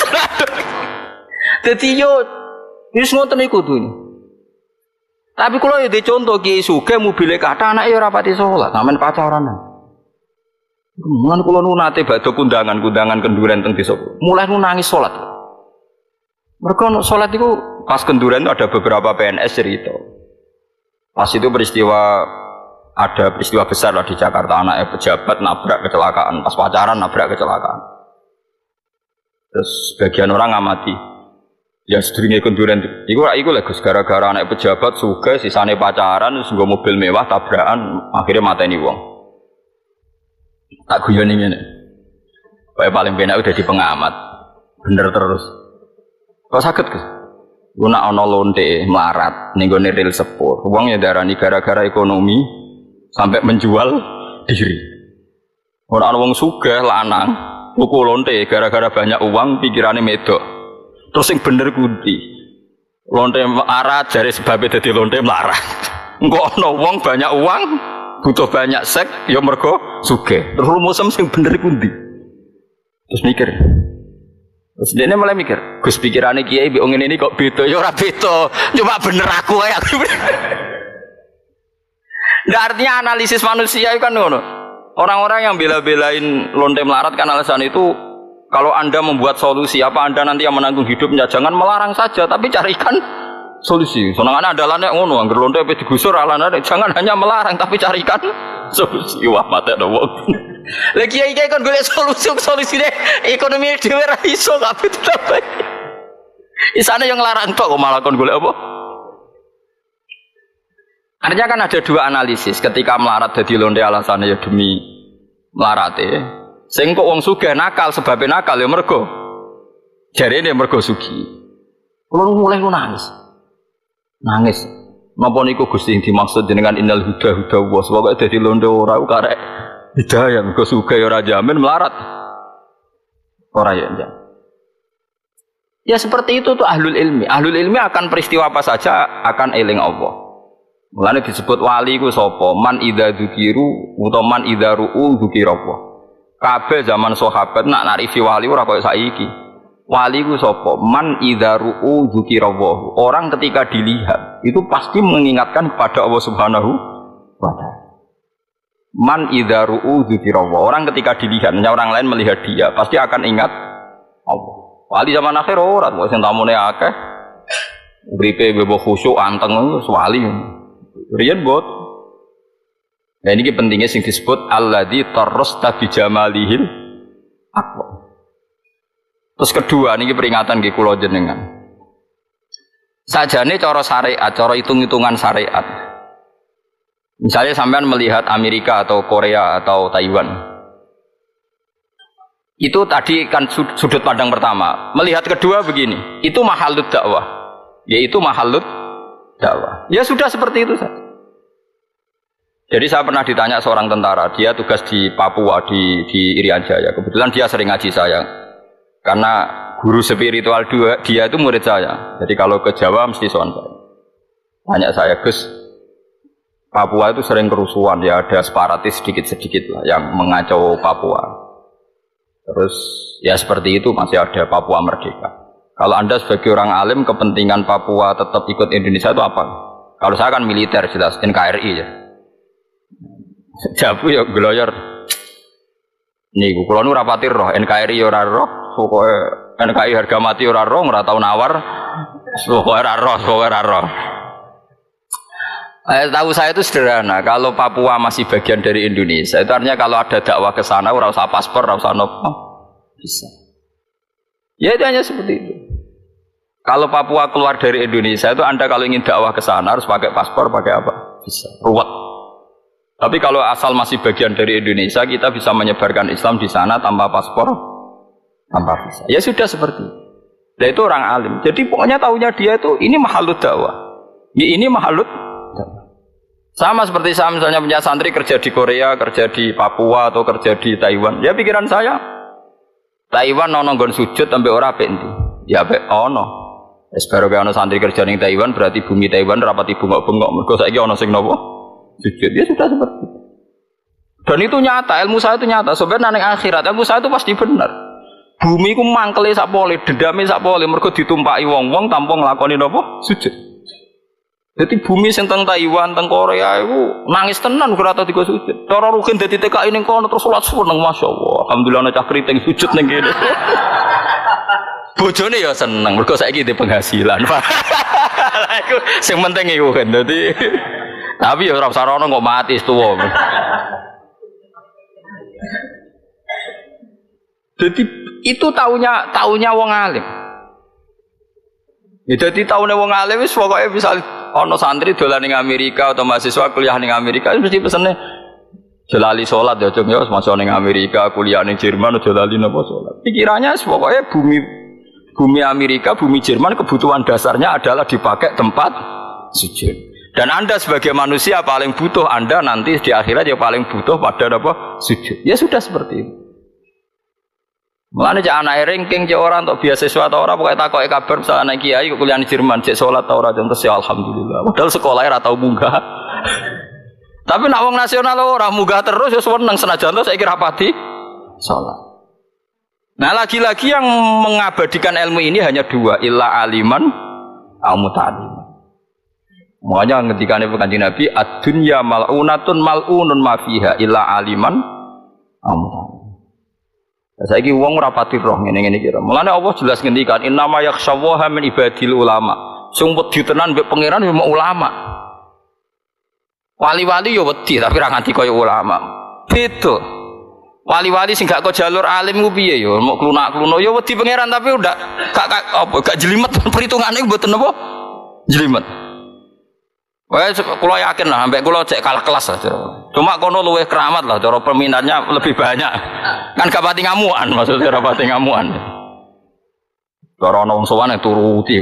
Jadi yo, ini semua iku tuh. Tapi kalau ya contoh ki suge mobilnya kata anak ya rapati sholat, namen pacaran. Mulan kula nu nate badhe kundangan-kundangan kenduren teng desa. Mulai nu nangis salat. Mereka nu salat itu pas kenduren itu ada beberapa PNS cerita. Pas itu peristiwa ada peristiwa besar lah di Jakarta anaknya pejabat nabrak kecelakaan pas pacaran nabrak kecelakaan terus sebagian orang ngamati ya sedurunge kenduren itu iku lah Gus gara-gara anak pejabat suka sisane pacaran terus mobil mewah tabrakan akhirnya mata ini wong tak guyon ini. Kayak paling benar udah di pengamat, bener terus. Kau sakit ke? Gue nak lonte melarat, gue real sepur. Uangnya darah nih gara-gara ekonomi sampai menjual diri. Orang orang suga lanang, buku lonte gara-gara banyak uang pikirannya medok. Terus yang bener kunti, lonte melarat jadi sebabnya jadi lonte melarat. Enggak ono uang banyak uang, butuh banyak sek ya mergo suge terus rumusem sing bener iku ndi? Terus mikir. Terus dia mulai mikir Gus pikirannya kiai bi ngene ini kok beda? Ya ora beda cuma bener aku aku Nah, artinya analisis manusia itu kan ngono. Orang-orang yang bela-belain lonte melarat kan alasan itu kalau Anda membuat solusi apa Anda nanti yang menanggung hidupnya jangan melarang saja tapi carikan solusi. Senangannya adalah nek ngono, angger lonte pe digusur alane jangan hanya melarang tapi carikan solusi. Wah, mate do wong. Lah kiai kiai solusi solusi deh ekonomi dhewe ra iso kabeh tetep. Isane yang larang tok malah kon golek apa? Artinya kan ada dua analisis ketika melarat jadi lonte alasannya ya demi melarate. Sing kok wong sugih nakal sebabnya nakal ya mergo. Jari ini mergo sugi. Kalau mulai nangis nangis Napa niku Gusti dimaksud dengan innal huda huda wa sebab dadi londo ora karek hidayah mergo suga ya ora jamin melarat. Ora ya ya. Ya seperti itu tuh ahlul ilmi. Ahlul ilmi akan peristiwa apa saja akan eling Allah. Mulane disebut wali ku sapa? Man idza dzukiru utawa man idza ru'u dzukira Allah. Kabeh zaman sahabat nak narifi wali ora koyo saiki. Wali ku sopo man idharu'u dzukirawahu. Orang ketika dilihat itu pasti mengingatkan kepada Allah Subhanahu wa taala. Man idharu'u dzukirawahu. Orang ketika dilihat, orang lain melihat dia pasti akan ingat Allah. Wali zaman akhir ora kok sing tamune akeh. Uripe bebo khusyuk anteng wali. Riyen bot. Nah ini pentingnya sing disebut alladzi tarrasta bi jamalihil aqwa. Terus kedua ini peringatan di kulo jenengan. Sajane cara syariat, cara hitung-hitungan syariat. Misalnya sampean melihat Amerika atau Korea atau Taiwan. Itu tadi kan sudut pandang pertama. Melihat kedua begini, itu mahalut dakwah. Yaitu mahalut dakwah. Ya sudah seperti itu saja. Jadi saya pernah ditanya seorang tentara, dia tugas di Papua di di Irian Jaya. Kebetulan dia sering ngaji saya. Karena guru spiritual dua dia itu murid saya. Jadi kalau ke Jawa mesti soal saya. Tanya saya, Gus, Papua itu sering kerusuhan ya ada separatis sedikit-sedikit lah yang mengacau Papua. Terus ya seperti itu masih ada Papua merdeka. Kalau anda sebagai orang alim kepentingan Papua tetap ikut Indonesia itu apa? Kalau saya kan militer jelas NKRI ya. Jabu ya geloyor Niku kula nu rapati roh NKRI ora roh, pokoke NKRI harga mati ora roh, ora tau nawar. Pokoke ora roh, pokoke ora roh. Eh, tahu saya itu sederhana. Kalau Papua masih bagian dari Indonesia, itu artinya kalau ada dakwah ke sana, ora usah paspor, ora usah nopo, bisa. Ya itu hanya seperti itu. Kalau Papua keluar dari Indonesia itu Anda kalau ingin dakwah ke sana harus pakai paspor, pakai apa? Bisa. Ruwet. Tapi kalau asal masih bagian dari Indonesia, kita bisa menyebarkan Islam di sana tanpa paspor, tanpa visa. Ya sudah seperti itu. Dan itu orang alim. Jadi pokoknya tahunya dia itu ini mahalut dakwah. Ya, ini mahalut sama seperti saya misalnya punya santri kerja di Korea, kerja di Papua atau kerja di Taiwan. Ya pikiran saya, Taiwan nono gon sujud sampai ora penti. Ya be ono. Es baru ono santri kerja di Taiwan berarti bumi Taiwan rapati bengok-bengok. Mergo saiki ono sing nopo? Sujud. Ya sudah seperti itu. Dan itu nyata, ilmu saya itu nyata. Sebenarnya nang akhirat ilmu saya itu pasti benar. Bumi ku mangkele sak pole, dedame sak pole mergo ditumpaki wong-wong tanpa nglakoni napa? Sujud. Jadi bumi sing teng Taiwan, teng Korea itu nangis tenan ora tau digo sujud. Cara rugen dadi TKI ning kono terus salat seneng masyaallah. Alhamdulillah ana cah kriting sujud ning kene. Bojone ya seneng mergo saiki di penghasilan. Iku sing penting iku kan. Dadi tapi ya ora usah rono kok mati. Jadi itu taunya taunya wong alim. Ya jadi tahunnya wong alim wis pokoknya bisa ono santri dolan ning Amerika atau mahasiswa kuliah ning Amerika mesti pesene jelali sholat ya cung ya masuk Amerika kuliah ning Jerman jelali napa sholat pikirannya pokoknya bumi bumi Amerika bumi Jerman kebutuhan dasarnya adalah dipakai tempat sujud dan anda sebagai manusia paling butuh anda nanti di akhirat yang paling butuh pada apa sujud ya sudah seperti itu Mulane cek anak ranking cek orang untuk beasiswa atau orang pokoknya takut kabar misalnya anak kiai kuliah di Jerman cek sholat atau orang contoh ya alhamdulillah. Padahal sekolahnya atau munggah. Tapi nak wong nasional orang munggah terus ya seneng senajan saya kira pati sholat. Nah lagi-lagi yang mengabadikan ilmu ini hanya dua illa aliman al muta'aliman. Makanya ketika ini kanjeng Nabi ad-dunya mal'unatun mal'unun ma fiha illa aliman al muta'aliman. Saya Saiki wong ora pati roh ngene-ngene kira. Mulane Allah jelas ngendikan innama yakhsyawaha min ibadil ulama. Sing wedi tenan mbek pangeran yo ulama. Wali-wali yo wedi tapi ora nganti kaya ulama. Beda. Wali-wali sing gak kok jalur alim ku piye yo mau klunak-kluno yo wedi pangeran tapi udah gak apa gak jelimet perhitungane mboten apa? Jelimet. Wah, kalau yakin lah, sampai kalau cek kalah kelas lah. Cuma kono luwe keramat lah, cara peminatnya lebih banyak. Kan gak pati ngamuan, maksudnya gak pati ngamuan. Cara orang sowan yang turuti.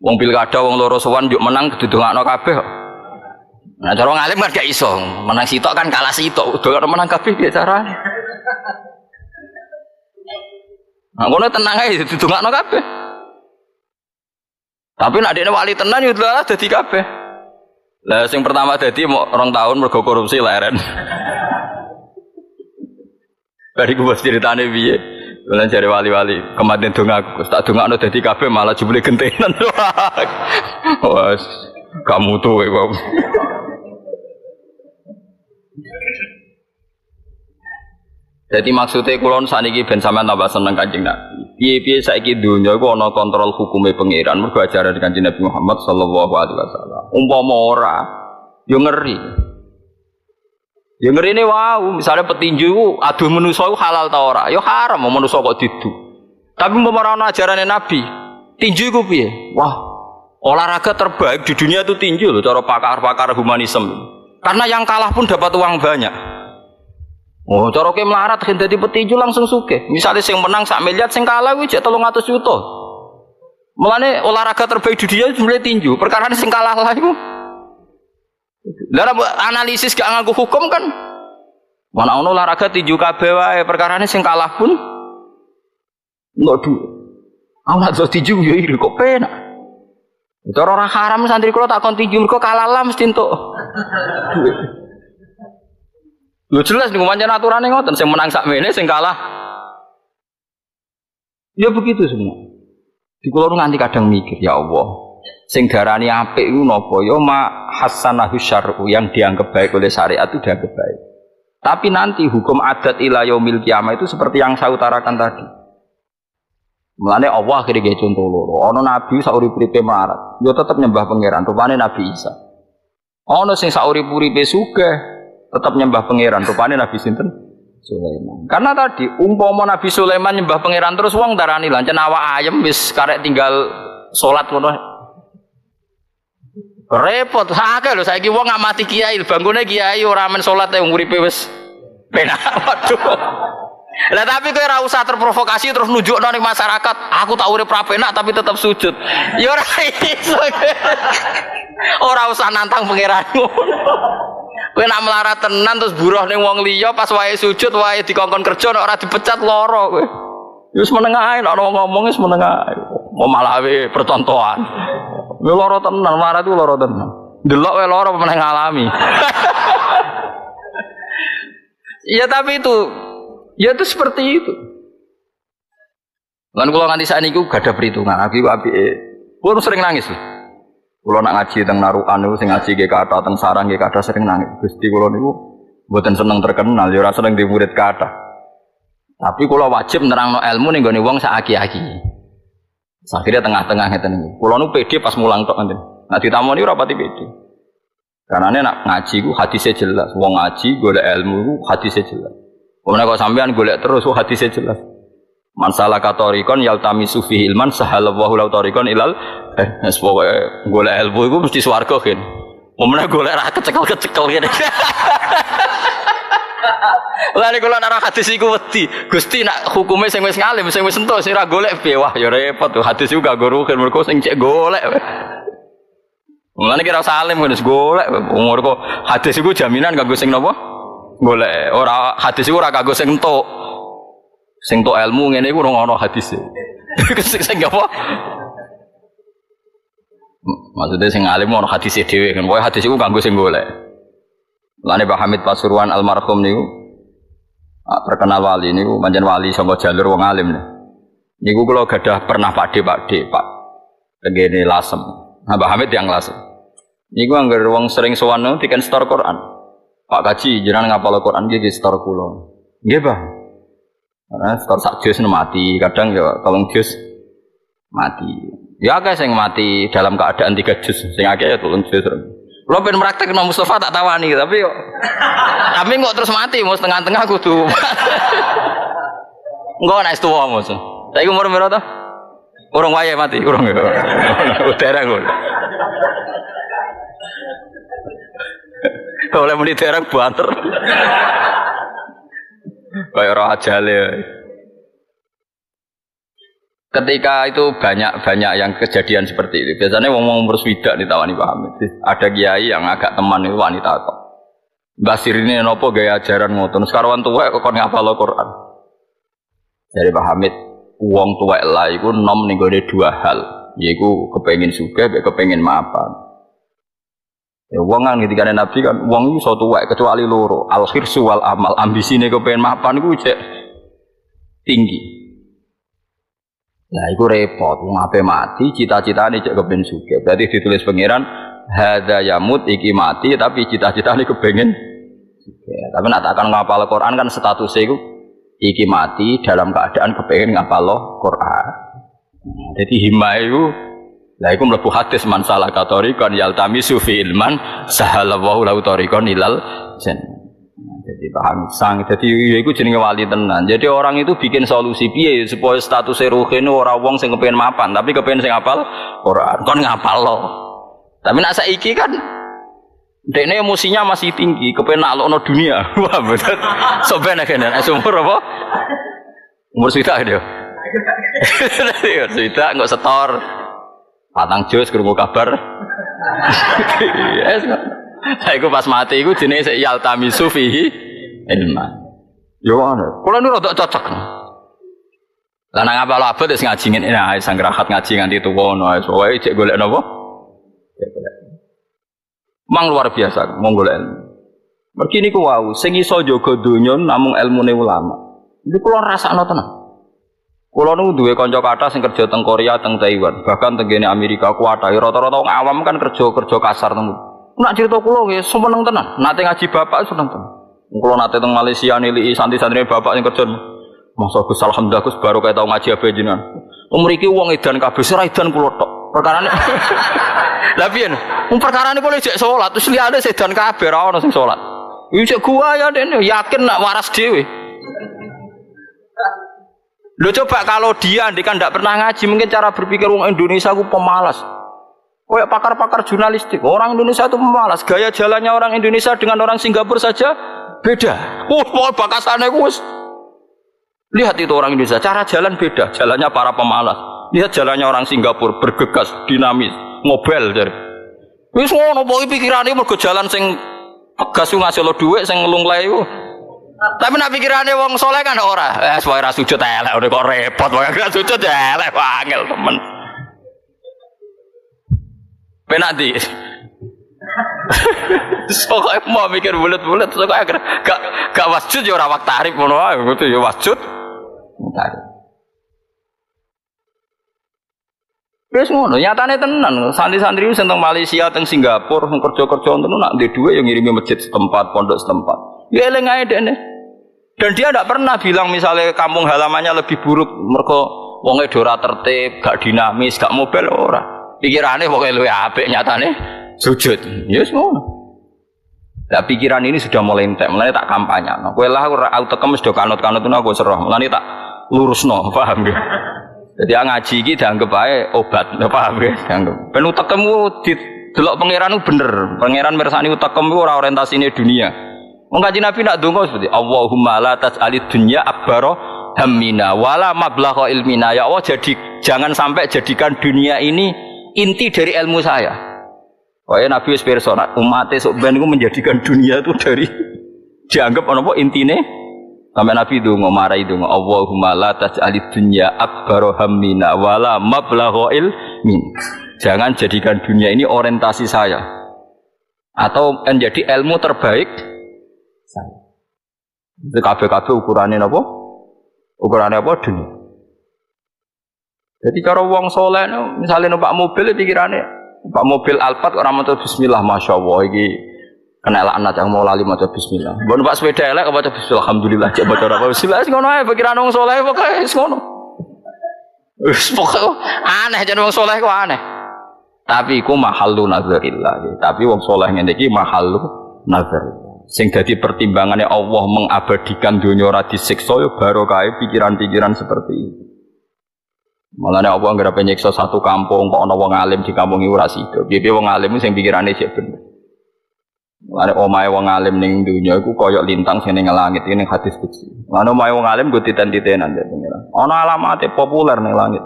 Wong pilkada, wong loro sowan yuk menang didongakno kabeh. Nah, cara ngalim kan gak iso, menang sitok kan kalah sitok, udah menang kabeh piye cara. Nah, kono tenang aja didongakno kabeh. Tapi nak dia wali tenan itu lah jadi kabeh. Lah yang pertama mau orang tahun mergo korupsi leren. Bari gue bos ceritane piye? Bulan cari wali-wali, kemarin dong aku, tak dong aku jadi kafe malah jubli gentenan. Wah, kamu tuh, ya, Jadi maksudnya kulon saniki ben sampean tambah seneng Kanjeng Nabi. Piye-piye saiki donya iku ana kontrol hukume pangeran mergo ajaran Kanjeng Nabi Muhammad sallallahu alaihi wasallam. Umpama ora yo ngeri. Yo ngeri ini wow, misalnya petinju aduh iku halal ta ora? Yo haram manusa kok didu. Tapi umpama ana ajarane Nabi, tinju iku piye? Wah, olahraga terbaik di dunia itu tinju loh cara pakar-pakar humanisme. Karena yang kalah pun dapat uang banyak. Oh, cara ke melarat kan dadi petinju langsung suke. Misalnya sing menang sak miliar, sing kalah kuwi jek 300 juta. Mulane olahraga terbaik di dunia mulai tinju. Perkara sing kalah lah iku. Lah analisis gak ngaku hukum kan. Mana ono olahraga tinju kabeh perkara sing kalah pun enggak du. Ana do tinju yo iri kok penak. Cara orang haram santri kula tak kon tinju mergo kalah lah mesti entuk. Lu jelas nih pancen aturan ngoten sing menang sak mene sing kalah. Ya begitu semua. Di kulo nganti kadang mikir, ya Allah. Sing darani apik iku napa? Ya ma hasanahu syar'u yang dianggap baik oleh syariat itu dianggap baik. Tapi nanti hukum adat ila yaumil itu seperti yang saya utarakan tadi. Mulane Allah kira gaya contoh loro. Ono nabi saurip-uripe melarat, yo tetap nyembah pangeran. Rupane Nabi Isa. Ono sing saurip-uripe sugih, tetap nyembah pangeran. Rupane Nabi sinten? Sulaiman. Karena tadi umpama Nabi Sulaiman nyembah pangeran terus wong darani lancen awak ayam wis karek tinggal salat ngono. Repot, akeh lho saiki wong ngamati kiai, bangkune kiai ora men salat wong uripe wis penak. Waduh. Lah tapi kowe ora usah terprovokasi terus nunjukno ning masyarakat, aku tak urip ra penak tapi tetap sujud. Ya ora iso. ora usah nantang pangeranmu. Kowe nak melarat tenan terus buruh ning wong liya pas wae sujud wae dikongkon kerja nek ora dipecat loro kowe. Ya wis meneng ae nek ngomong wis meneng ae. Mau malah we pertontonan. Ya loro tenan, melarat itu loro tenan. Delok wae loro meneng ngalami. Iya tapi itu Ya itu seperti itu. Kan kalau nganti saat gak ada perhitungan. Abi abi, kulo sering nangis loh. Kulo nak ngaji tentang naruhan itu, sing ngaji gak kata tentang sarang gak kata sering nangis. Gusti kulo niku buatan seneng terkenal, ya rasa seneng di murid kata. Tapi kulo wajib nerang no ilmu nih gue wong saaki-aki. Akhirnya tengah-tengah ngeten nih. Kulo nu pede pas mulang tok nanti. Nah nih rapati pede. Karena ini nak ngaji gue hadisnya jelas. Wong ngaji gue ilmu gue hadisnya jelas. Kemudian kalau sampean golek terus, wah hadisnya jelas. Man salah katorikon yaltami sufi ilman sahalallahu torikon ilal eh pokoknya golek ilmu itu mesti swarga kan. Kemudian golek rah kecekel kecekel gitu. Lalu kalau nara hadis iku wedi, gusti nak hukumnya sing wis ngalim, sing wis sentuh, sing ra golek piye wah ya repot tuh hadis juga guru kan mereka sing cek golek. Mulane kira salim kan golek, umur kok hadis iku jaminan gak sing nopo? golek ora hadis iku ora kanggo sing entuk. Sing entuk ilmu ngene iku ora ono hadis. sing apa? Maksudnya sing alim ono hadis dhewe kan. Pokoke hadis iku kanggo sing golek. Lane Pak Hamid Pasuruan almarhum niku terkenal wali niku pancen wali saka jalur wong alim nih. Niku kula gadah pernah Pak De Pak De Pak tegene lasem. Nah, Pak Hamid yang lasem. Niku anggar wong sering sowan diken store Quran. Pak Kaji, jangan ngapal Al-Quran dia di store kulo. Nggih, Bang. Karena store sak jus mati, kadang ya tolong jus mati. Ya akeh sing mati dalam keadaan tiga jus, sing akeh ya tolong jus. Lo pengen meraktek nama Mustafa tak tawani, tapi yo, tapi kok terus mati, mau setengah-tengah aku tuh. Enggak naik tua mus. Saya umur berapa tuh? Urung waya mati, urung ya. Udah gue. oleh muni dereng banter. Kayak roh ajale. Ketika itu banyak banyak yang kejadian seperti itu. Biasanya wong wong umur swidak ditawani paham. Ada kiai yang agak teman itu wanita kok. Basir ini nopo gaya ajaran ngotot. Sekarang tua kok ngapal Quran. Jadi Pak Hamid, uang tua lah itu nom nih dua hal. Yaitu kepengen suka, kepengen maafan. Ya wong kan ketika Nabi kan wong itu suatu wae kecuali loro. Al khirsu wal amal. Ambisine kepengen mapan ku cek tinggi. Nah, itu repot. Ape mati, cita-cita ini cek kepengen suge. Berarti ditulis pangeran, hada yamut iki mati, tapi cita-cita ini kepengen. Tapi nak takkan ngapal Quran kan statusnya itu iki mati dalam keadaan kepengen ngapal Quran. Jadi himah itu lah iku mlebu hadis man salah katorikon yaltami sufi ilman sahalallahu lahu tariqon ilal jen. Jadi paham sang. Jadi ya iku jenenge wali tenan. Jadi orang itu bikin solusi piye supaya status ruhin ora wong sing kepengen mapan, tapi kepengen sing apal Quran. Kon ngapal lo. Tapi nak saiki kan Dekne emosinya masih tinggi, kepengen naklokno dunia. Wah, betul. Soben kene, umur apa? Umur sudah dia. Sudah nggak setor. Patang jus krungu kabar. Yes. Saya iku pas mati iku jenenge sik yaltamisu fihi ilman. Yo ana. Kula nu rada cocok. Lah nang apa abot wis ngaji ngene nah sang rahat ngaji nganti tuwa ngono wis wae cek golek napa? Mang luar biasa mong golek ilmu. Mergi niku wau sing iso jaga donya namung ilmune ulama. Niku kula rasakno tenan. Kulo nu duwe kanca kata sing kerja teng Korea, teng Taiwan, bahkan teng Amerika kuwata. Rata-rata awam kan kerja-kerja kasar teng. Nak cerita kulo nggih semeneng tenan. Nate ngaji bapak seneng tenan. Kalau nanti teng Malaysia nih santri-santri bapak yang kerja, masa Gus alhamdulillah Gus baru kayak tahu ngaji apa jenengan. Umur iki uang edan kabeh sira edan kula tok. Perkara ini, lah? Wong perkara ini boleh cek sholat, terus liyane sedan kabeh ora ono sing sholat. Iki gua ya den yakin nak waras dhewe. Lo coba kalau dia kan tidak pernah ngaji, mungkin cara berpikir orang Indonesia aku pemalas. Kayak pakar-pakar jurnalistik, orang Indonesia itu pemalas. Gaya jalannya orang Indonesia dengan orang Singapura saja beda. Oh, bakasannya gus. Lihat itu orang Indonesia, cara jalan beda. Jalannya para pemalas. Lihat jalannya orang Singapura, bergegas, dinamis, mobil jadi. Wis ngono pokoke pikirane mergo jalan sing tegas ngasih lo duit sing ngelunglai tapi nak pikirannya wong soleh kan ora. Eh, supaya ra sujud elek udah kok repot, ra sujud elek wangel temen. Penak di. Soalnya mau mikir bulat-bulat, soalnya agar gak gak wasjud ya orang waktu tarif ngono ae, gitu ya wasjud. Tarif. Wis ngono, nyatane tenan. Santri-santri tentang Malaysia, tentang Singapura, kerja-kerja tenan nak ndek dhuwit yang ngirimi masjid setempat, pondok setempat. Ya eling ae dene. Dan dia tidak pernah bilang misalnya kampung halamannya lebih buruk mereka wonge dora tertib, gak dinamis, gak mobil ora. Pikirannya pokoknya luwe apik nyatane sujud. Ya yes, ngono. Nah, pikiran ini sudah mulai entek, mulai tak kampanye. Nah, kue lah aku tekem sudah kanut-kanut itu aku serah, mulai tak lurus no, paham ya? Jadi ngaji ini dianggap aja obat, paham ya? Dianggap. Penuh tekemu di delok pangeran itu bener, pangeran mersani utekem itu orientasi ini dunia. Mengkaji Nabi nak dungo seperti Allahumma la tas'alid dunya akbaro hammina wala mablagha ilmina. Ya Allah jadi jangan sampai jadikan dunia ini inti dari ilmu saya. Wah Nabi persona umat esok ben menjadikan dunia itu dari dianggap apa intine sampai Nabi itu marah itu Allahumma la tas'alid dunya akbaro hammina wala mablagha ilmin. Jangan jadikan dunia ini orientasi saya atau menjadi ilmu terbaik saya. Itu kabeh-kabeh ukurannya apa? Ukurannya apa? Dunia. Jadi kalau uang soleh, misalnya numpak mobil, pikirannya numpak mobil Alphard orang mau Bismillah, masya Allah, ini kena laknat yang mau lali mau Bismillah. Bukan numpak sepeda elek, baca Bismillah, Alhamdulillah, coba cara apa Bismillah, sih ya, pikiran uang soleh, pokoknya sih ngono. Pokoknya aneh, jadi uang soleh kok aneh. Tapi ku mahalu nazarillah. Tapi uang soleh ini mahalu nazarillah sing dadi pertimbangannya Allah mengabadikan dunia ora disiksa ya baru kaya pikiran-pikiran seperti itu. Malah Allah nggak penyiksa satu kampung kok ana wong alim di kampung itu ora sida. Piye wong alim sing pikirane sik bener. Mulane omahe wong alim ning dunia iku koyok lintang sing ning langit ini hadis kecil. Mulane omahe wong alim titen-titenan dek pengira. Ana alamate populer ning langit.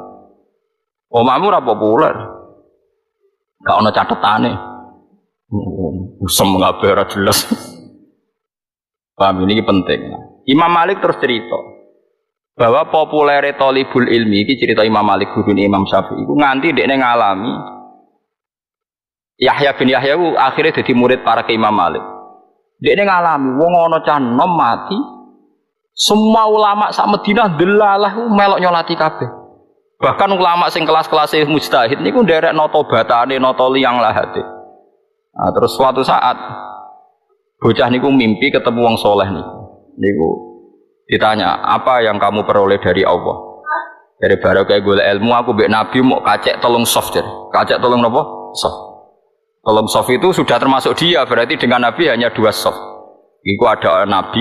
Omahmu ora populer. Gak ana catetane. Usem ngabe ora jelas. Paham ini penting. Imam Malik terus cerita bahwa populer tolibul ilmi ini cerita Imam Malik guru Imam Syafi'i itu nganti dia ngalami Yahya bin Yahya itu akhirnya jadi murid para ke Imam Malik. Dia ngalami wong ono nom mati semua ulama sak Madinah delalah melok nyolati kabeh. Bahkan ulama sing kelas-kelas mujtahid niku nderek noto batane noto liang lahate. Nah, terus suatu saat Bocah niku mimpi ketemu wong soleh niku. Niku ditanya, apa yang kamu peroleh dari Allah? Dari baru kayak gue ilmu, aku bek nabi mau kacek tolong soft jadi. Kacek tolong nopo soft. Tolong soft itu sudah termasuk dia, berarti dengan nabi hanya dua soft. Iku ada nabi,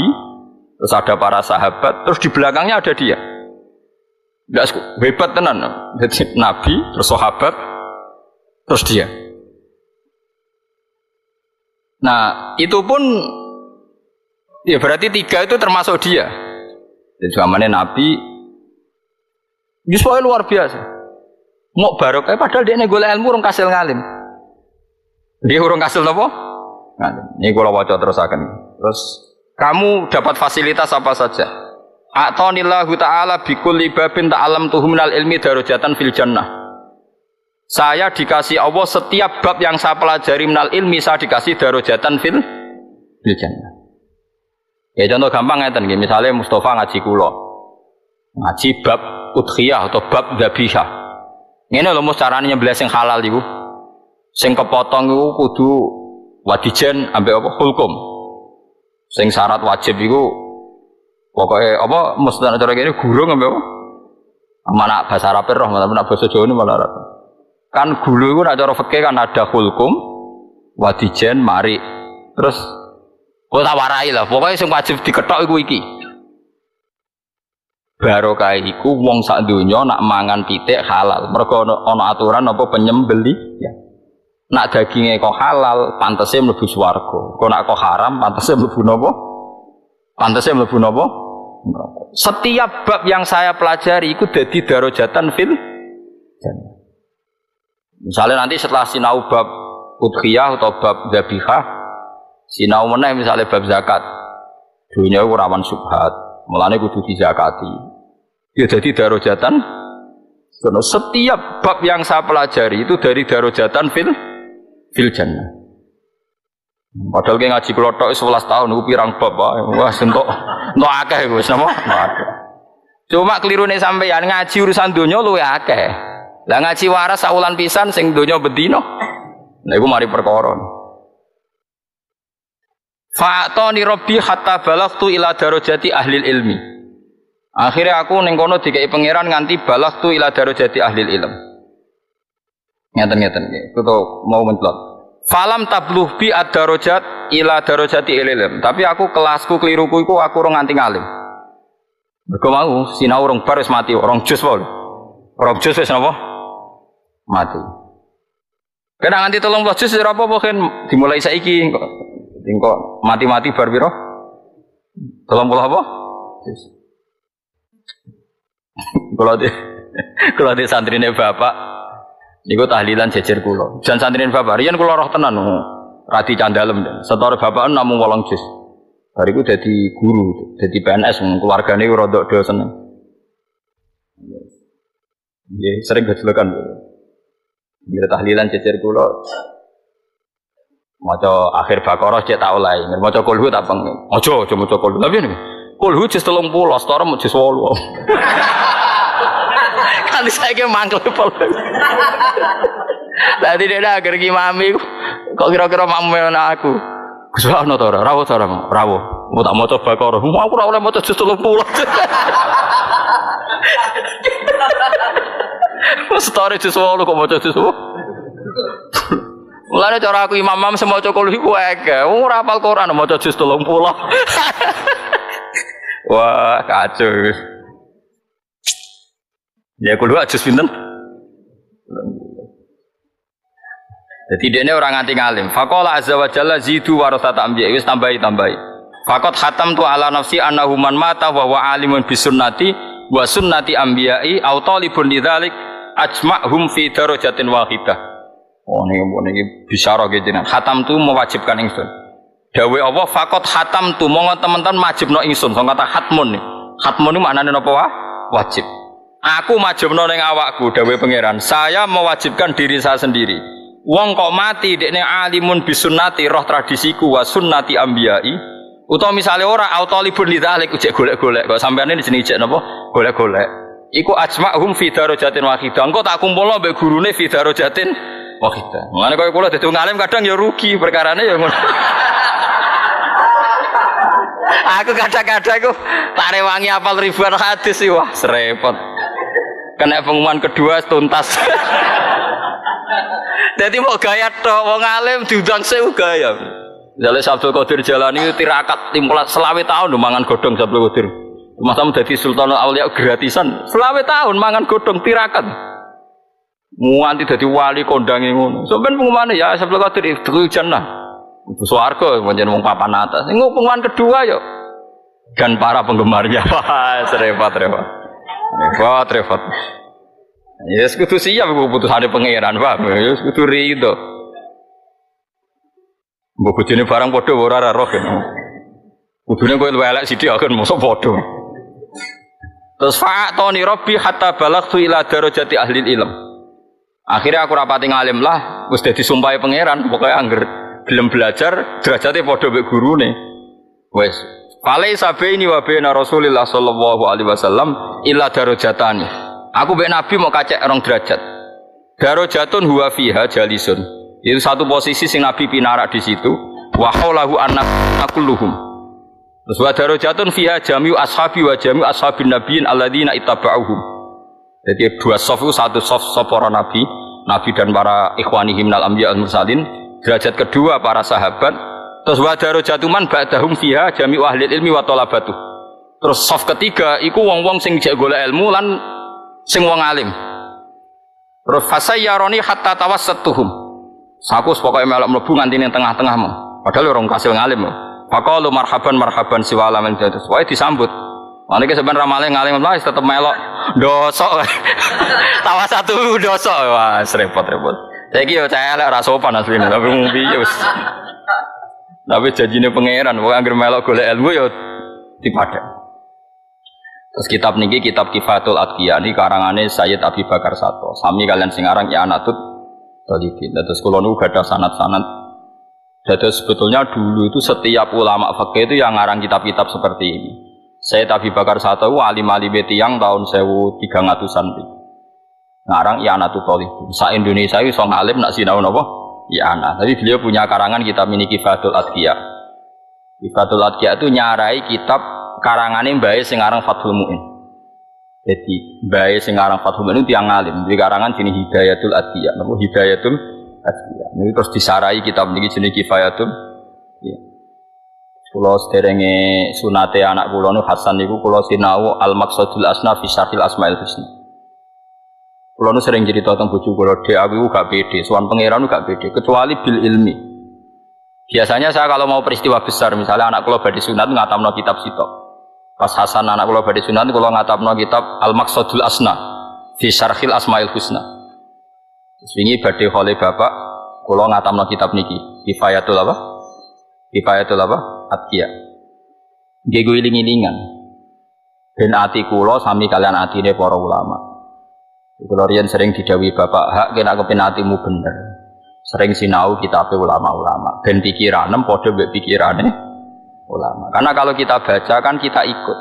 terus ada para sahabat, terus di belakangnya ada dia. Gak hebat tenan. Nabi, terus sahabat, terus dia. Nah, itu pun ya berarti tiga itu termasuk dia. Jadi zamannya Nabi justru luar biasa. Mau barokah padahal dia nego ilmu orang kasil ngalim. Dia orang kasil apa? Ngalim. Ini kalau wajah terus akan. Terus kamu dapat fasilitas apa saja? Atonillahu ta'ala bikul libabin ta'alam tuhumnal ilmi darujatan fil jannah. Saya dikasih Allah setiap bab yang saya pelajari minal ilmi saya dikasih darujatan fil fil jannah. Ya contoh gampang ya nih, misalnya Mustafa ngaji kulo. Ngaji bab udhiyah atau bab dzabihah. Ini loh mau caranya nyembelih sing halal ibu. Sing kepotong itu kudu wadijen ambek apa hulkum. Sing syarat wajib itu pokoknya apa mesti cara gini guru nggak apa? Mana bahasa Arab roh, mana bahasa Jawa ini malah Arab. Kan gulu itu nak cara fakir kan ada hulkum, wadijen, mari, terus Oh tak warai lah, pokoknya sing wajib diketok iku iki. Barokah iku wong sak donya nak mangan pitik halal. Mergo ana aturan apa penyembeli ya. Nak dagingnya kok halal, pantasnya mlebu swarga. Kok nak kok haram, pantasnya mlebu napa? Pantasnya mlebu napa? Setiap bab yang saya pelajari itu jadi darojatan fil Misalnya nanti setelah sinau bab udhiyah atau bab dabihah, sinau meneh misalnya bab zakat. Dunia itu rawan subhat, mulane kudu dizakati. Ya jadi darojatan. Setiap bab yang saya pelajari itu dari darojatan fil fil jannah. Padahal kayak ngaji kelotok 11 tahun, aku pirang bab, wah sentok, no akeh gue sama, no akeh. Cuma keliru nih sampeyan ngaji urusan dunia lu ya akeh. Lah ngaji waras saulan pisan sing dunia bedino. Nah iku mari perkara. Fa'tani rabbi hatta balagtu ila darajati ahli ilmi. Akhirnya aku ning kono dikai pangeran nganti balagtu ila darajati ahli ilmi. Ngeten ngeten Itu tuh mau mencelot. Falam tabluh bi ad darajat ila darajati ililm. Tapi aku kelasku keliruku iku aku orang nganti ngalim. Mergo mau sinau orang baris mati, orang jus wae. Orang jus wis napa? Mati. Kena nganti tolong jus apa kan dimulai saiki kok mati-mati bar piro? Tolong puluh apa? Jus. Kalau di kalau di santrine bapak Niku tahlilan jejer kula. Jan santriin bapak riyen kula roh tenan. Oh, radi candalem. Setara bapak namung wolong jus. Bariku jadi guru, jadi PNS keluargane rada do seneng. Ya, sering gejlekan. Bila tahlilan jejer kula maca akhir Baqarah cek tak oleh. Maca kulhu tak peng. Aja aja maca kulhu. Tapi nih kulhu jus 30, setara mau jus 8. Nanti saya ke mangkel pol. Tadi dia dah gergi mami. Kok kira-kira mamu yang aku? No tora, rawo tora mau, rawo. Mau tak coba koro. Mau aku rawo mau justru lu pulang. Story justru lu kok mau justru. Mulane cara aku imam imam semua cokol iku eke. Wong ora hafal Quran maca juz 30. Wah, kacau. Ya kudu aja pinten. Jadi dia ini orang anti ngalim. Fakola azza wa jalla zidu warasata ambiya. Wis tambahi tambahi. Fakot hatam tu ala nafsi annahu man mata wa wa alimun bisunnati wa sunnati ambiyai au talibun lidzalik ajma'hum fi darajatin wahidah. Oh ini ini bisyara gitu Hatam tu mewajibkan ingsun. Dawe Allah fakot hatam tu monggo teman-teman no ingsun. So kata hatmun. Hatmun ini maknanya apa Wajib. Aku majemno ning awakku dawe pangeran. Saya mewajibkan diri saya sendiri. Wong kok mati dekne alimun bisunnati roh tradisiku wa sunnati ambiyai. Utawa misalnya ora autalibun lidzalik ujek golek-golek kok sampean ini jenenge ijek napa? Golek-golek. Iku ajma'hum fi darajatin wahidah. Engko tak kumpulno mbek gurune fi darajatin wahidah. Mane koyo kula dadi ngalim kadang ya rugi perkarane ya aku kadang-kadang aku tak rewangi apal ribuan hadis sih wah serepot kena pengumuman kedua tuntas jadi mau gaya toh mau ngalim diundang saya gaya Misalnya Sabtu Qadir jalan itu tirakat timpulat selawe tahun mangan godong Sabtu Qadir. Masa jadi Sultan Aulia gratisan selawe tahun mangan godong tirakat. Muanti jadi wali kondangi ngono. Sampai pengumuman ya Sabtu Qadir itu jannah. Itu suarga menjadi wong papan atas. Ini pengumuman kedua yuk. Dan para penggemarnya. Wah, serempet repot. Repot, repot. Ya sekutu siap ada pangeran, Pak. Ya sekutu rido. Mbok bojone barang padha ora ora roh kan. Kudune kowe luwih elek sithik akan mosok padha. Terus fa'atoni rabbi hatta balagtu ila darajati ahli ilm. Akhirnya aku rapati ngalim lah, wis dadi sumpahe pangeran, pokoknya angger gelem belajar derajate padha mek gurune. Wes, Falai sabaini wa baina Rasulillah sallallahu alaihi wasallam illa darajatani. Aku mbek Nabi mau kacek orang derajat. Darajatun huwa fiha jalisun. Itu satu posisi sing Nabi pinarak di situ. Wa haulahu anak akulluhum. Terus wa darajatun fiha jami'u ashabi wa jami'u ashabin nabiyyin alladzina ittaba'uhum. Jadi dua soft itu satu soft soft para nabi, nabi dan para ikhwanihim minal anbiya al mursalin. Derajat kedua para sahabat. Terus wa darajatuman ba'dahum fiha jami'u ahli ilmi wa talabatuh. Terus soft ketiga iku wong-wong sing jek golek ilmu lan sing wong alim. Terus fasayyaroni hatta tawassatuhum. Saku pokoknya melok mlebu nganti ning tengah-tengahmu. Padahal orang kasil ngalim. Faqalu marhaban marhaban siwa alamin jadus. Wae disambut. Mana ke sebenarnya ramale ngalim lah tetep melok dosok. Tawa satu dosok. Wah, repot repot. Saiki yo saya lek ora sopan asline tapi wis. Tapi janjine pangeran, wong anggere melok golek ilmu yo dipadek. Terus kitab niki kitab Kifatul Atqiya ini karangane Sayyid Abi Bakar Sato. Sami kalian sing aran ya Anatut Talibin. Terus kula nu gadah sanad-sanad jadi sebetulnya dulu itu setiap ulama fakih itu yang ngarang kitab-kitab seperti ini. Saya Abi Bakar satu alim alim yang tahun sewu tiga ratusan ngarang ya anak tuh Sa Indonesia itu song alim nak sinau nopo ya anak. Tapi beliau punya karangan kitab ini Kifatul Adkiya. Kifatul Adkiya itu nyarai kitab karangan yang baik sing aran Fathul Muin. Jadi baik sing aran Fathul Muin itu tiang alim. Di karangan sini Hidayatul Adkiya. Nopo Hidayatul ini terus disarai kitab ini jenis kifayatun. Ya. Kulo sederenge sunate anak kulo nu Hasan niku kulo sinau al maksudul asna fi syarhil asmaul husna. Kulo nu sering cerita tentang bojo kulo, "Dek aku gak pede, sowan pangeran gak pede kecuali bil ilmi." Biasanya saya kalau mau peristiwa besar, misalnya anak kulo badhe sunat ngatamno kitab sitok. Pas Hasan anak kulo badhe sunat kulo ngatamno kitab al maksudul asna fi syarhil asmaul husna. Swingi badhe khole bapak kula ngatamno kitab niki. Kifayatul apa? Kifayatul apa? Atqiya. Nggih iling-ilingan. Ben ati kula sami kalian atine para ulama. Kula riyen sering didawi bapak, hak kena kepen atimu bener. Sering sinau kitab ulama-ulama. Ben pikiranem padha mbek pikirane ulama. Karena kalau kita baca kan kita ikut.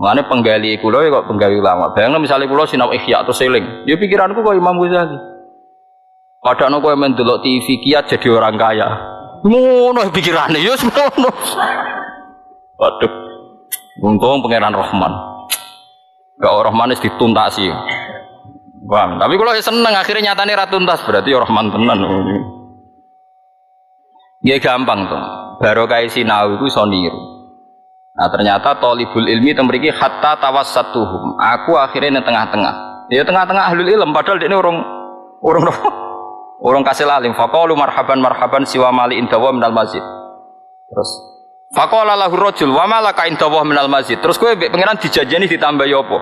Mengenai penggali kulo ya kok penggali ulama. Bayangnya misalnya kulo sinau ikhya atau seling, ya pikiranku kok Imam Ghazali. Padahal kowe men delok TV kiat jadi orang kaya. Ngono pikirane ya ngono. Waduh. Untung pangeran Rahman. Gak Rahman wis dituntasi. Bang, tapi kalau seneng akhirnya nyatane ra tuntas berarti ya Rahman tenan. Dia gampang tuh. Baru kayak sinau itu iso niru. Nah ternyata tolibul ilmi tembriki hatta tawassatuhum. Aku akhirnya di tengah-tengah. Ya tengah-tengah ahlul ilm padahal dia orang orang Orang kasih lalim, faqalu marhaban marhaban siwa mali indawa minal masjid. Terus faqala lahu rajul wa malaka indawa minal masjid. Terus kowe pangeran dijajani ditambah apa?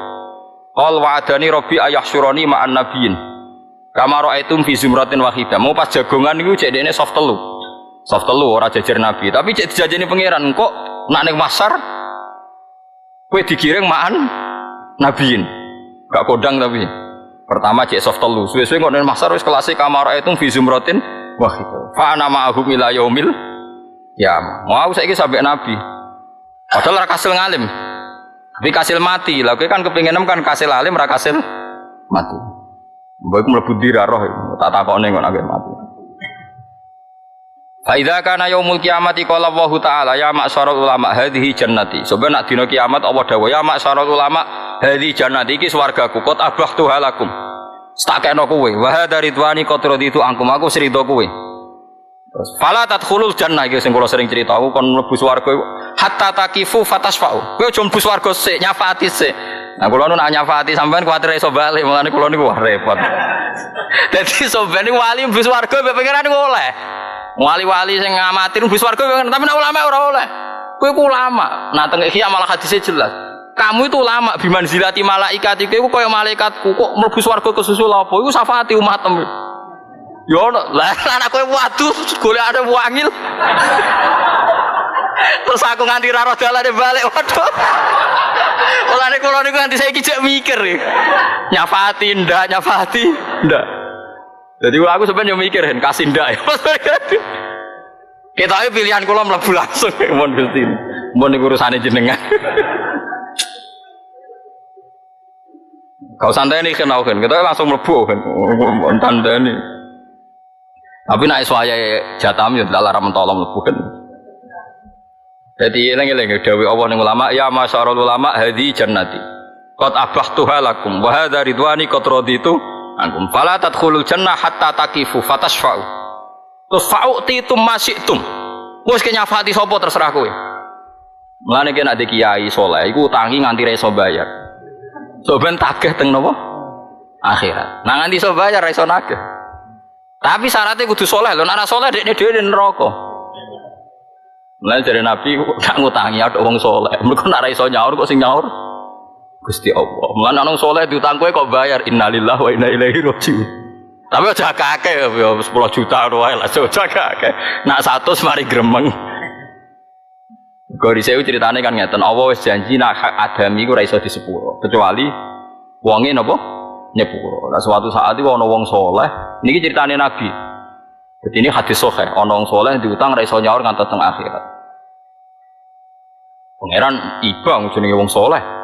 Qal wa'adani rabbi ayahsyurani ma'an nabiyyin. Kama ra'aitum fi zumratin wahidah. Mau pas jagongan niku cek dene soft telu. Soft telu ora jajar nabi, tapi cek dijajani pangeran kok nak ning masar kowe digiring ma'an nabiyin. Gak kodang tapi. Pertama cek soft telu, suwe-suwe ning masar wis kelas kamar itu fi zumratin wah itu. Fa ana ma'ahum ila yaumil ya mau saiki sampai nabi. Padahal ora kasil ngalim. Tapi kasil mati. Lah kan kepingin kan kasil alim ora kasil mati. Mbok mlebu roh tak takokne kok nek mati. Fa idza kana yaumul kiamati qala Allah taala ya ma'syarul ulama hadhihi jannati. Sebenarnya nak dina kiamat Allah dawuh ya ma'syarul ulama hadhihi jannati iki swargaku kot abah tuhalakum. Tak kena kowe. Wa hadza ridwani qad raditu angkum aku srido kowe. Terus fala tadkhulul jannah iki sing kula sering cerita aku kon mlebu swarga hatta takifu fatasfa'u. Kowe aja mlebu swarga sik nyafati sik. Nah kula nu nak nyafati sampean kuwatir iso balik mulane kula niku wah repot. Dadi sampean wali mlebu swarga mbek pengiran oleh. Wali-wali sing ngamatin bus warga tapi nak ulama ora oleh. Kowe ku ulama. Nah teng iki malah hadisnya jelas. Kamu itu ulama biman zilati malaikat iku kaya malaikatku kok mlebu swarga kesusul apa iku syafaati umatem. Yo lah anak kowe waduh golek ada wangil. Terus aku nganti ra dalane balik waduh. Olane kula niku nganti saiki cek mikir. Nyafati ndak, nyafati ndak. Jadi aku sebenarnya mikir kan kasih ndak ya. Kita pilihan kula mlebu langsung mohon Gusti. Mohon niku urusane jenengan. Kau santai nih kenal kan, kita langsung mlebu kan, tanda ini. Tapi naik suaya jatam ya tidak larang mentolong mlebu kan. Jadi eling-eling dawuh Allah ning ulama, ya masyarul ulama hadi jannati. Qad abahtuha lakum wa hadza ridwani qad raditu ankum. Fala tadkhulul jannah hatta taqifu fatashfa'u. Terus fa'uti tum masyitum. Wis kenyafati sapa terserah kowe. Mulane kena nek kiai saleh iku utangi nganti ra iso bayar. So ben tagih teng napa? Akhirat. Nah nganti iso bayar ra iso nagih. Tapi syaratnya kudu soleh lho, nek soleh dekne dhewe neraka. Mulai dari Nabi gak ngutangi ada wong soleh. Mereka nak iso nyaur kok sing nyaur. Gusti Allah. Mulai nang soleh diutang kowe kok bayar innalillahi wa inna ilaihi rajiun. Tapi aja kakek ya 10 juta wae lah aja kakek. Nak satu mari gremeng. Gori saya ceritanya kan ngeten, Allah wis janji nak hak adami ku ora iso disepuro kecuali wonge napa nyepuro. Nah suatu saat itu ana wong soleh, niki ceritanya Nabi. Jadi ini hadis sohe, onong soleh diutang raiso nyaur ngantos teng akhirat. Pangeran iba jenenge wong soleh.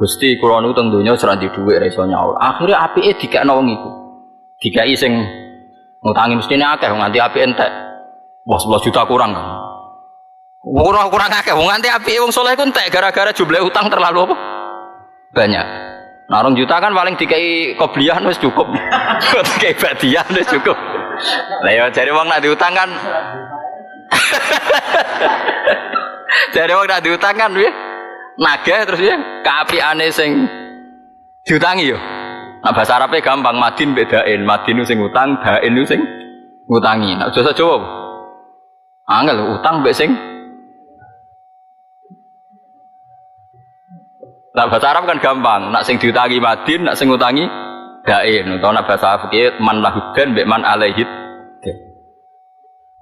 Gusti kula nu teng donya serandi dhuwit raiso nyaur. Akhirnya apike dikekno wong iku. Dikai sing ngutangi mestine akeh nganti apike entek. Wah 11 juta kurang kan. Kurang kurang akeh wong nganti apike wong soleh ku entek gara-gara jumlah utang terlalu apa? Banyak. Nah, juta kan paling dikai kobliyah wis cukup. dikai badiah wis cukup. Lah ya jadi wong nak diutang kan. jadi wong nak diutang kan piye? Nagih terus ya kaapiane sing diutangi yo. Nah bahasa Arabnya gampang, madin bedain, madin sing utang, dain sing ngutangi. Nah sudah coba. Angel utang mbek sing Nah bahasa Arab kan gampang, nak sing diutangi madin, nak sing ngutangi dain. Atau nak bahasa fikih man lahudan be man alaihid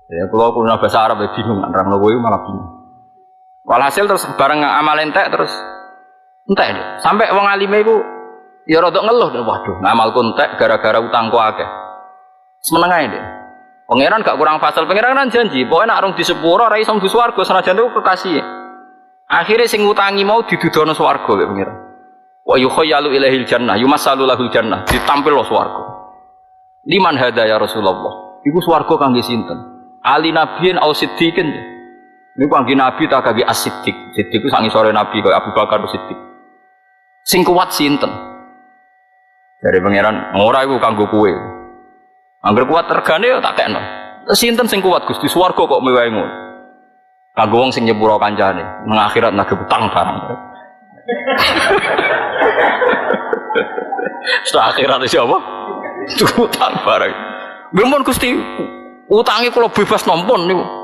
ya kalau aku bahasa Arab ya bingung. Orang itu malah bingung walhasil terus bareng amal entek terus. Entek deh sampai wong alime itu ya rodok ngeluh deh waduh ngamalku entek gara-gara utangku akeh. Semenengah deh Pangeran gak kurang fasal, pangeran kan janji, pokoknya nak rong di sepuro, rai som di suarga, senajan itu kekasih. Akhirnya sing utangi mau didudono suarga, pangeran. Wa yukhayyalu ilaihil jannah yumassalu lahul jannah ditampil lo swarga. Liman hada ya Rasulullah? Iku swarga kangge sinten? Ali nabiyin au siddiqin niku kangge nabi ta kangge as-siddiq. Siddiq ku sangi sore nabi kaya Abu Bakar siddiq. Sing kuat sinten? Dari pangeran ora iku kanggo kowe. Angger kuat regane ya tak kekno. Sinten sing kuat Gusti? Swarga kok mewae ngono. Kanggo wong sing nyepuro kancane nang akhirat nagih utang barang. Setelah akhirat itu apa? Utang barang. Memang Gusti utangi kalau bebas nompon nih.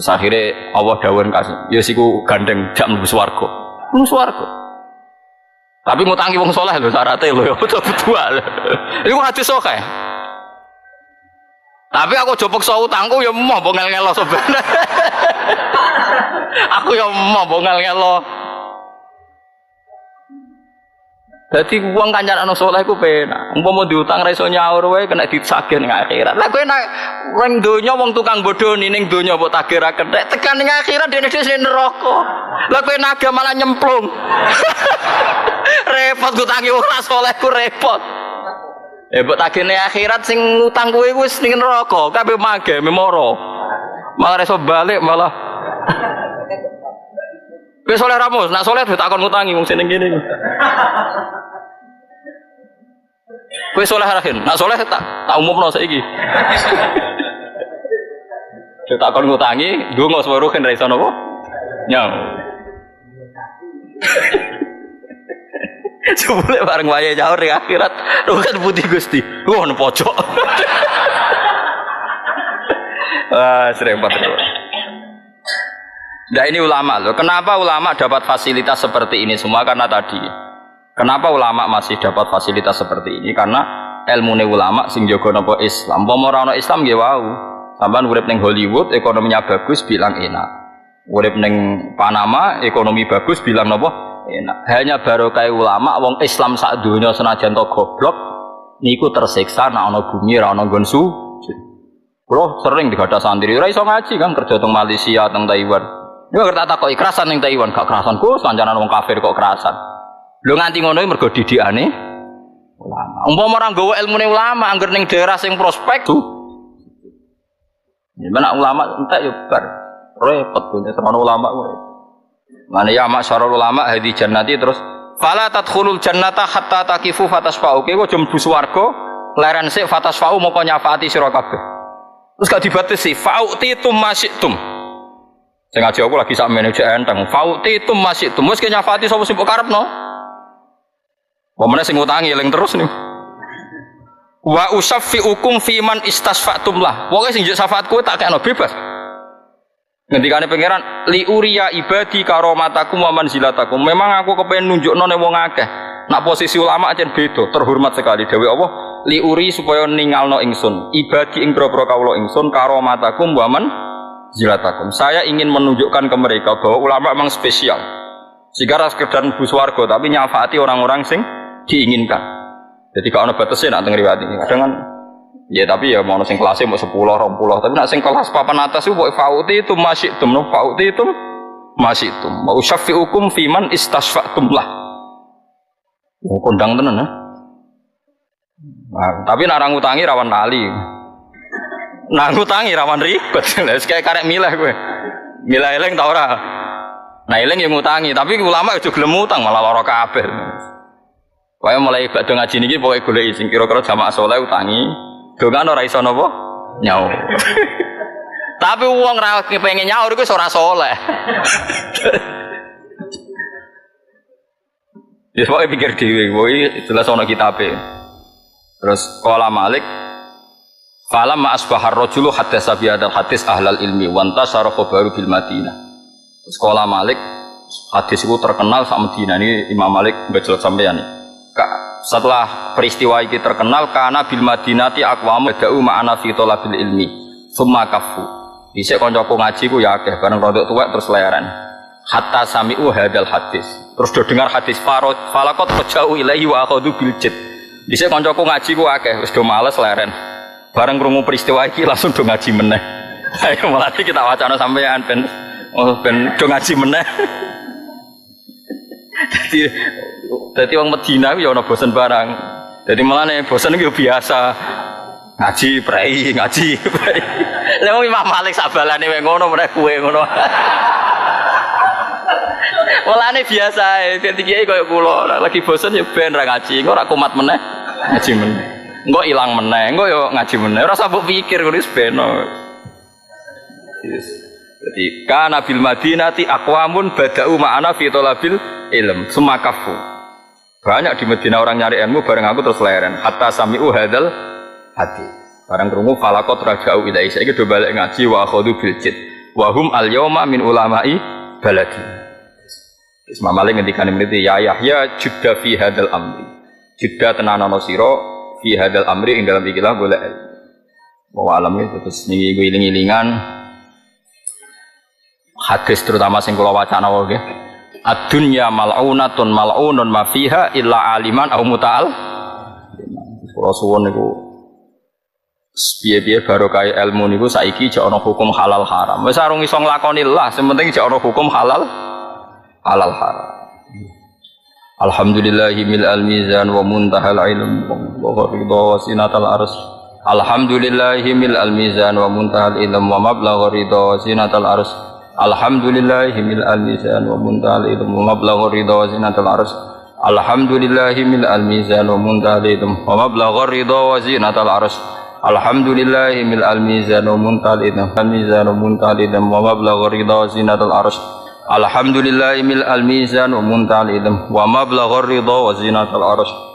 Terus akhirnya Allah dawan kasih. Ya siku gandeng jam lebih swargo. Lu swargo. Tapi ngutangi wong soleh lho syaratnya lho ya betul betul. Ini hati sokai. Tapi aku jopok so utangku ya mau bongel ngelo sebenarnya. aku ya mau bongel ngelo. Jadi uang kancan anu soleh ku pena. Umpama diutang ra iso nyaur wae kena disagih ning akhirat. Lah kowe nak ning donya wong tukang bodoni ning donya mbok tagih ra kethek, tekan akhirat dene dhewe neraka. Lah kowe naga malah nyemplung. repot ngutangi ora soleh ku repot. Eh mbok tagih ning akhirat sing utang kowe wis ning neraka, kabeh mage memoro. Malah iso balik malah Kowe soleh ramus, nak soleh takon ngutangi wong sing ngene. Kowe soleh rahin, nak soleh tak tak umumno saiki. takon ngutangi, ndonga seweruh kan ra iso napa? Nyang. Coba bareng waya jauh di akhirat, kan putih gusti, gua pojok. Wah, sering banget. Nah ini ulama loh. Kenapa ulama dapat fasilitas seperti ini semua? Karena tadi. Kenapa ulama masih dapat fasilitas seperti ini? Karena ilmu ulama sing jaga nopo Islam. Pomorano Islam gak wow. Sampai urip neng Hollywood ekonominya bagus bilang enak. Urip neng Panama ekonomi bagus bilang nopo enak. Hanya baru kayak ulama wong Islam saat dunia senajan to goblok niku tersiksa nak ono bumi ra ono gonsu. Sering digada santri, ora iso ngaji kan kerja teng Malaysia, teng Taiwan. Ini ngerti tak kok kerasan yang Taiwan, gak kerasan ku, sanjanan wong kafir kok kerasan. Lu nganti ngono mergo didikane ulama. Umpama orang gawa ilmune ulama angger ning daerah sing prospek tuh. Gimana ulama entek yo bar. repot punya teman ulama Mana ya mak ulama hadi jannati terus fala tadkhulul jannata hatta takifu fatasfa'u kowe aja mlebu swarga leren sik fatasfa'u moko nyafaati sira kabeh terus gak dibatasi fa'uti tum masyitum sing aku lagi sak manajer enteng fa'uti tum masyitum wis nyafaati sapa sing karepno Pemene sing ngutangi eling terus nih. Wa usaffi ukum fiman istasfatum lah. Pokoke sing njuk syafaat kowe tak kena bebas. Ngendikane pangeran li uriya ibadi karomatakum wa manzilatakum. Memang aku kepengen nunjukno ning wong akeh. Nak posisi ulama aja beda, terhormat sekali. Dewi Allah li uri supaya ningalno ingsun. Ibadi ing boro kawula ingsun karomatakum wa manzilatakum. Saya ingin menunjukkan ke mereka bahwa ulama memang spesial. Sehingga sekedar bus warga tapi nyafaati orang-orang sing diinginkan. Jadi kalau ada batasnya nak riwayat ini. Kadang kan Ya tapi ya mau sing kelasnya mau sepuluh, rom puluh. Tapi nak sing kelas papan atas itu boleh fauti itu masih no fauti itu masih itu. Mau syafi hukum fiman istasfatum lah. Mau kondang tenan ya. Nah, tapi narang utangi rawan lali. Nang utangi rawan ribet. Kayak karek milah gue. Milah eleng tau ora. Nah eleng yang ngutangi, tapi ulama itu gelem utang malah lara kabeh. Kaya mulai ibadah ngaji niki pokoke golek sing kira-kira jamaah saleh utangi, Dongan ora iso napa? Nyaur. Tapi uang ra pengen nyaur iku ora soleh. Ya pokoknya pikir dhewe, kuwi jelas ana kitabe. Terus qala Malik Falam asbahar rajulu hatta sabi hadal hadis ahlal ilmi wanta sarafa baru bil Madinah. Sekolah Malik hadis itu terkenal sama Madinah ini Imam Malik sampeyan nih. Setelah peristiwa ini terkenal karena bil Madinati aqwamu da'u ma'ana fi talabil ilmi. Summa kafu. Dhisik kancaku ngaji ku ya akeh bareng rodok tuwek terus leren. Hatta sami'u hadal hadis. Terus do dengar hadis farot falakot jauh ilahi wa akhadhu bil jid. Dhisik kancaku ngaji ku akeh wis do males leren. Bareng krungu peristiwa iki langsung do ngaji meneh. Ayo malah kita wacana sampean ben oh ben do ngaji meneh. Jadi jadi orang Medina ya orang bosan barang. Jadi malah nih bosan itu biasa ngaji prei ngaji prei. Lalu Imam Malik sabalane wae ngono mereka kue ngono. Nih biasa jadi kiai kulo lagi bosan ya ben ngaji, kumat meneh ngaji meneh. Engko ilang meneh, engko yo ngaji meneh. Ora sabuk pikir kuwi beno. Jadi kana bil Madinati aqwamun badau ma'ana fi talabil ilm sumakafu. Banyak di Medina orang nyari ilmu bareng aku terus leren. Hatta sami'u hadal hati. Barang krungu falakot raja'u ilai. Saya do balik ngaji wa akhudu bil jid. Wa hum al yawma min ulama'i baladi. Isma Malik ngendikan ini ya Yahya judda fi hadal amri. Judda tenanono siro fi hadal amri ing dalam ikilah boleh Bahwa alam itu terus gue iling-ilingan hadis terutama sing kula wacana wae ad-dunya mal'unatun mal'unun ma fiha illa aliman au muta'al. Kula suwun niku piye-piye ilmu niku saiki jek ana hukum halal haram. Wis arung iso nglakoni lah jek ana hukum halal halal haram Alhamdulillahi mil al mizan wa muntahal ilm wa ridha wa sinatal ars Alhamdulillahi mil al mizan wa muntahal ilm wa mablagha ridha wa sinatal ars Alhamdulillahi mil al-mizan wa muntal ilm wa mablagha ridha wa zinatul arsh. Alhamdulillahi mil al-mizan wa muntal ilm wa mablagha ridha wa zinatul arsh. Alhamdulillahi mil ilm al-mizan wa muntal ilm wa mablagha ridha wa zinatul arsh Alhamdulillahi mil al-mizan wa muntal ilm wa mablagha ridha wa zinatul arsh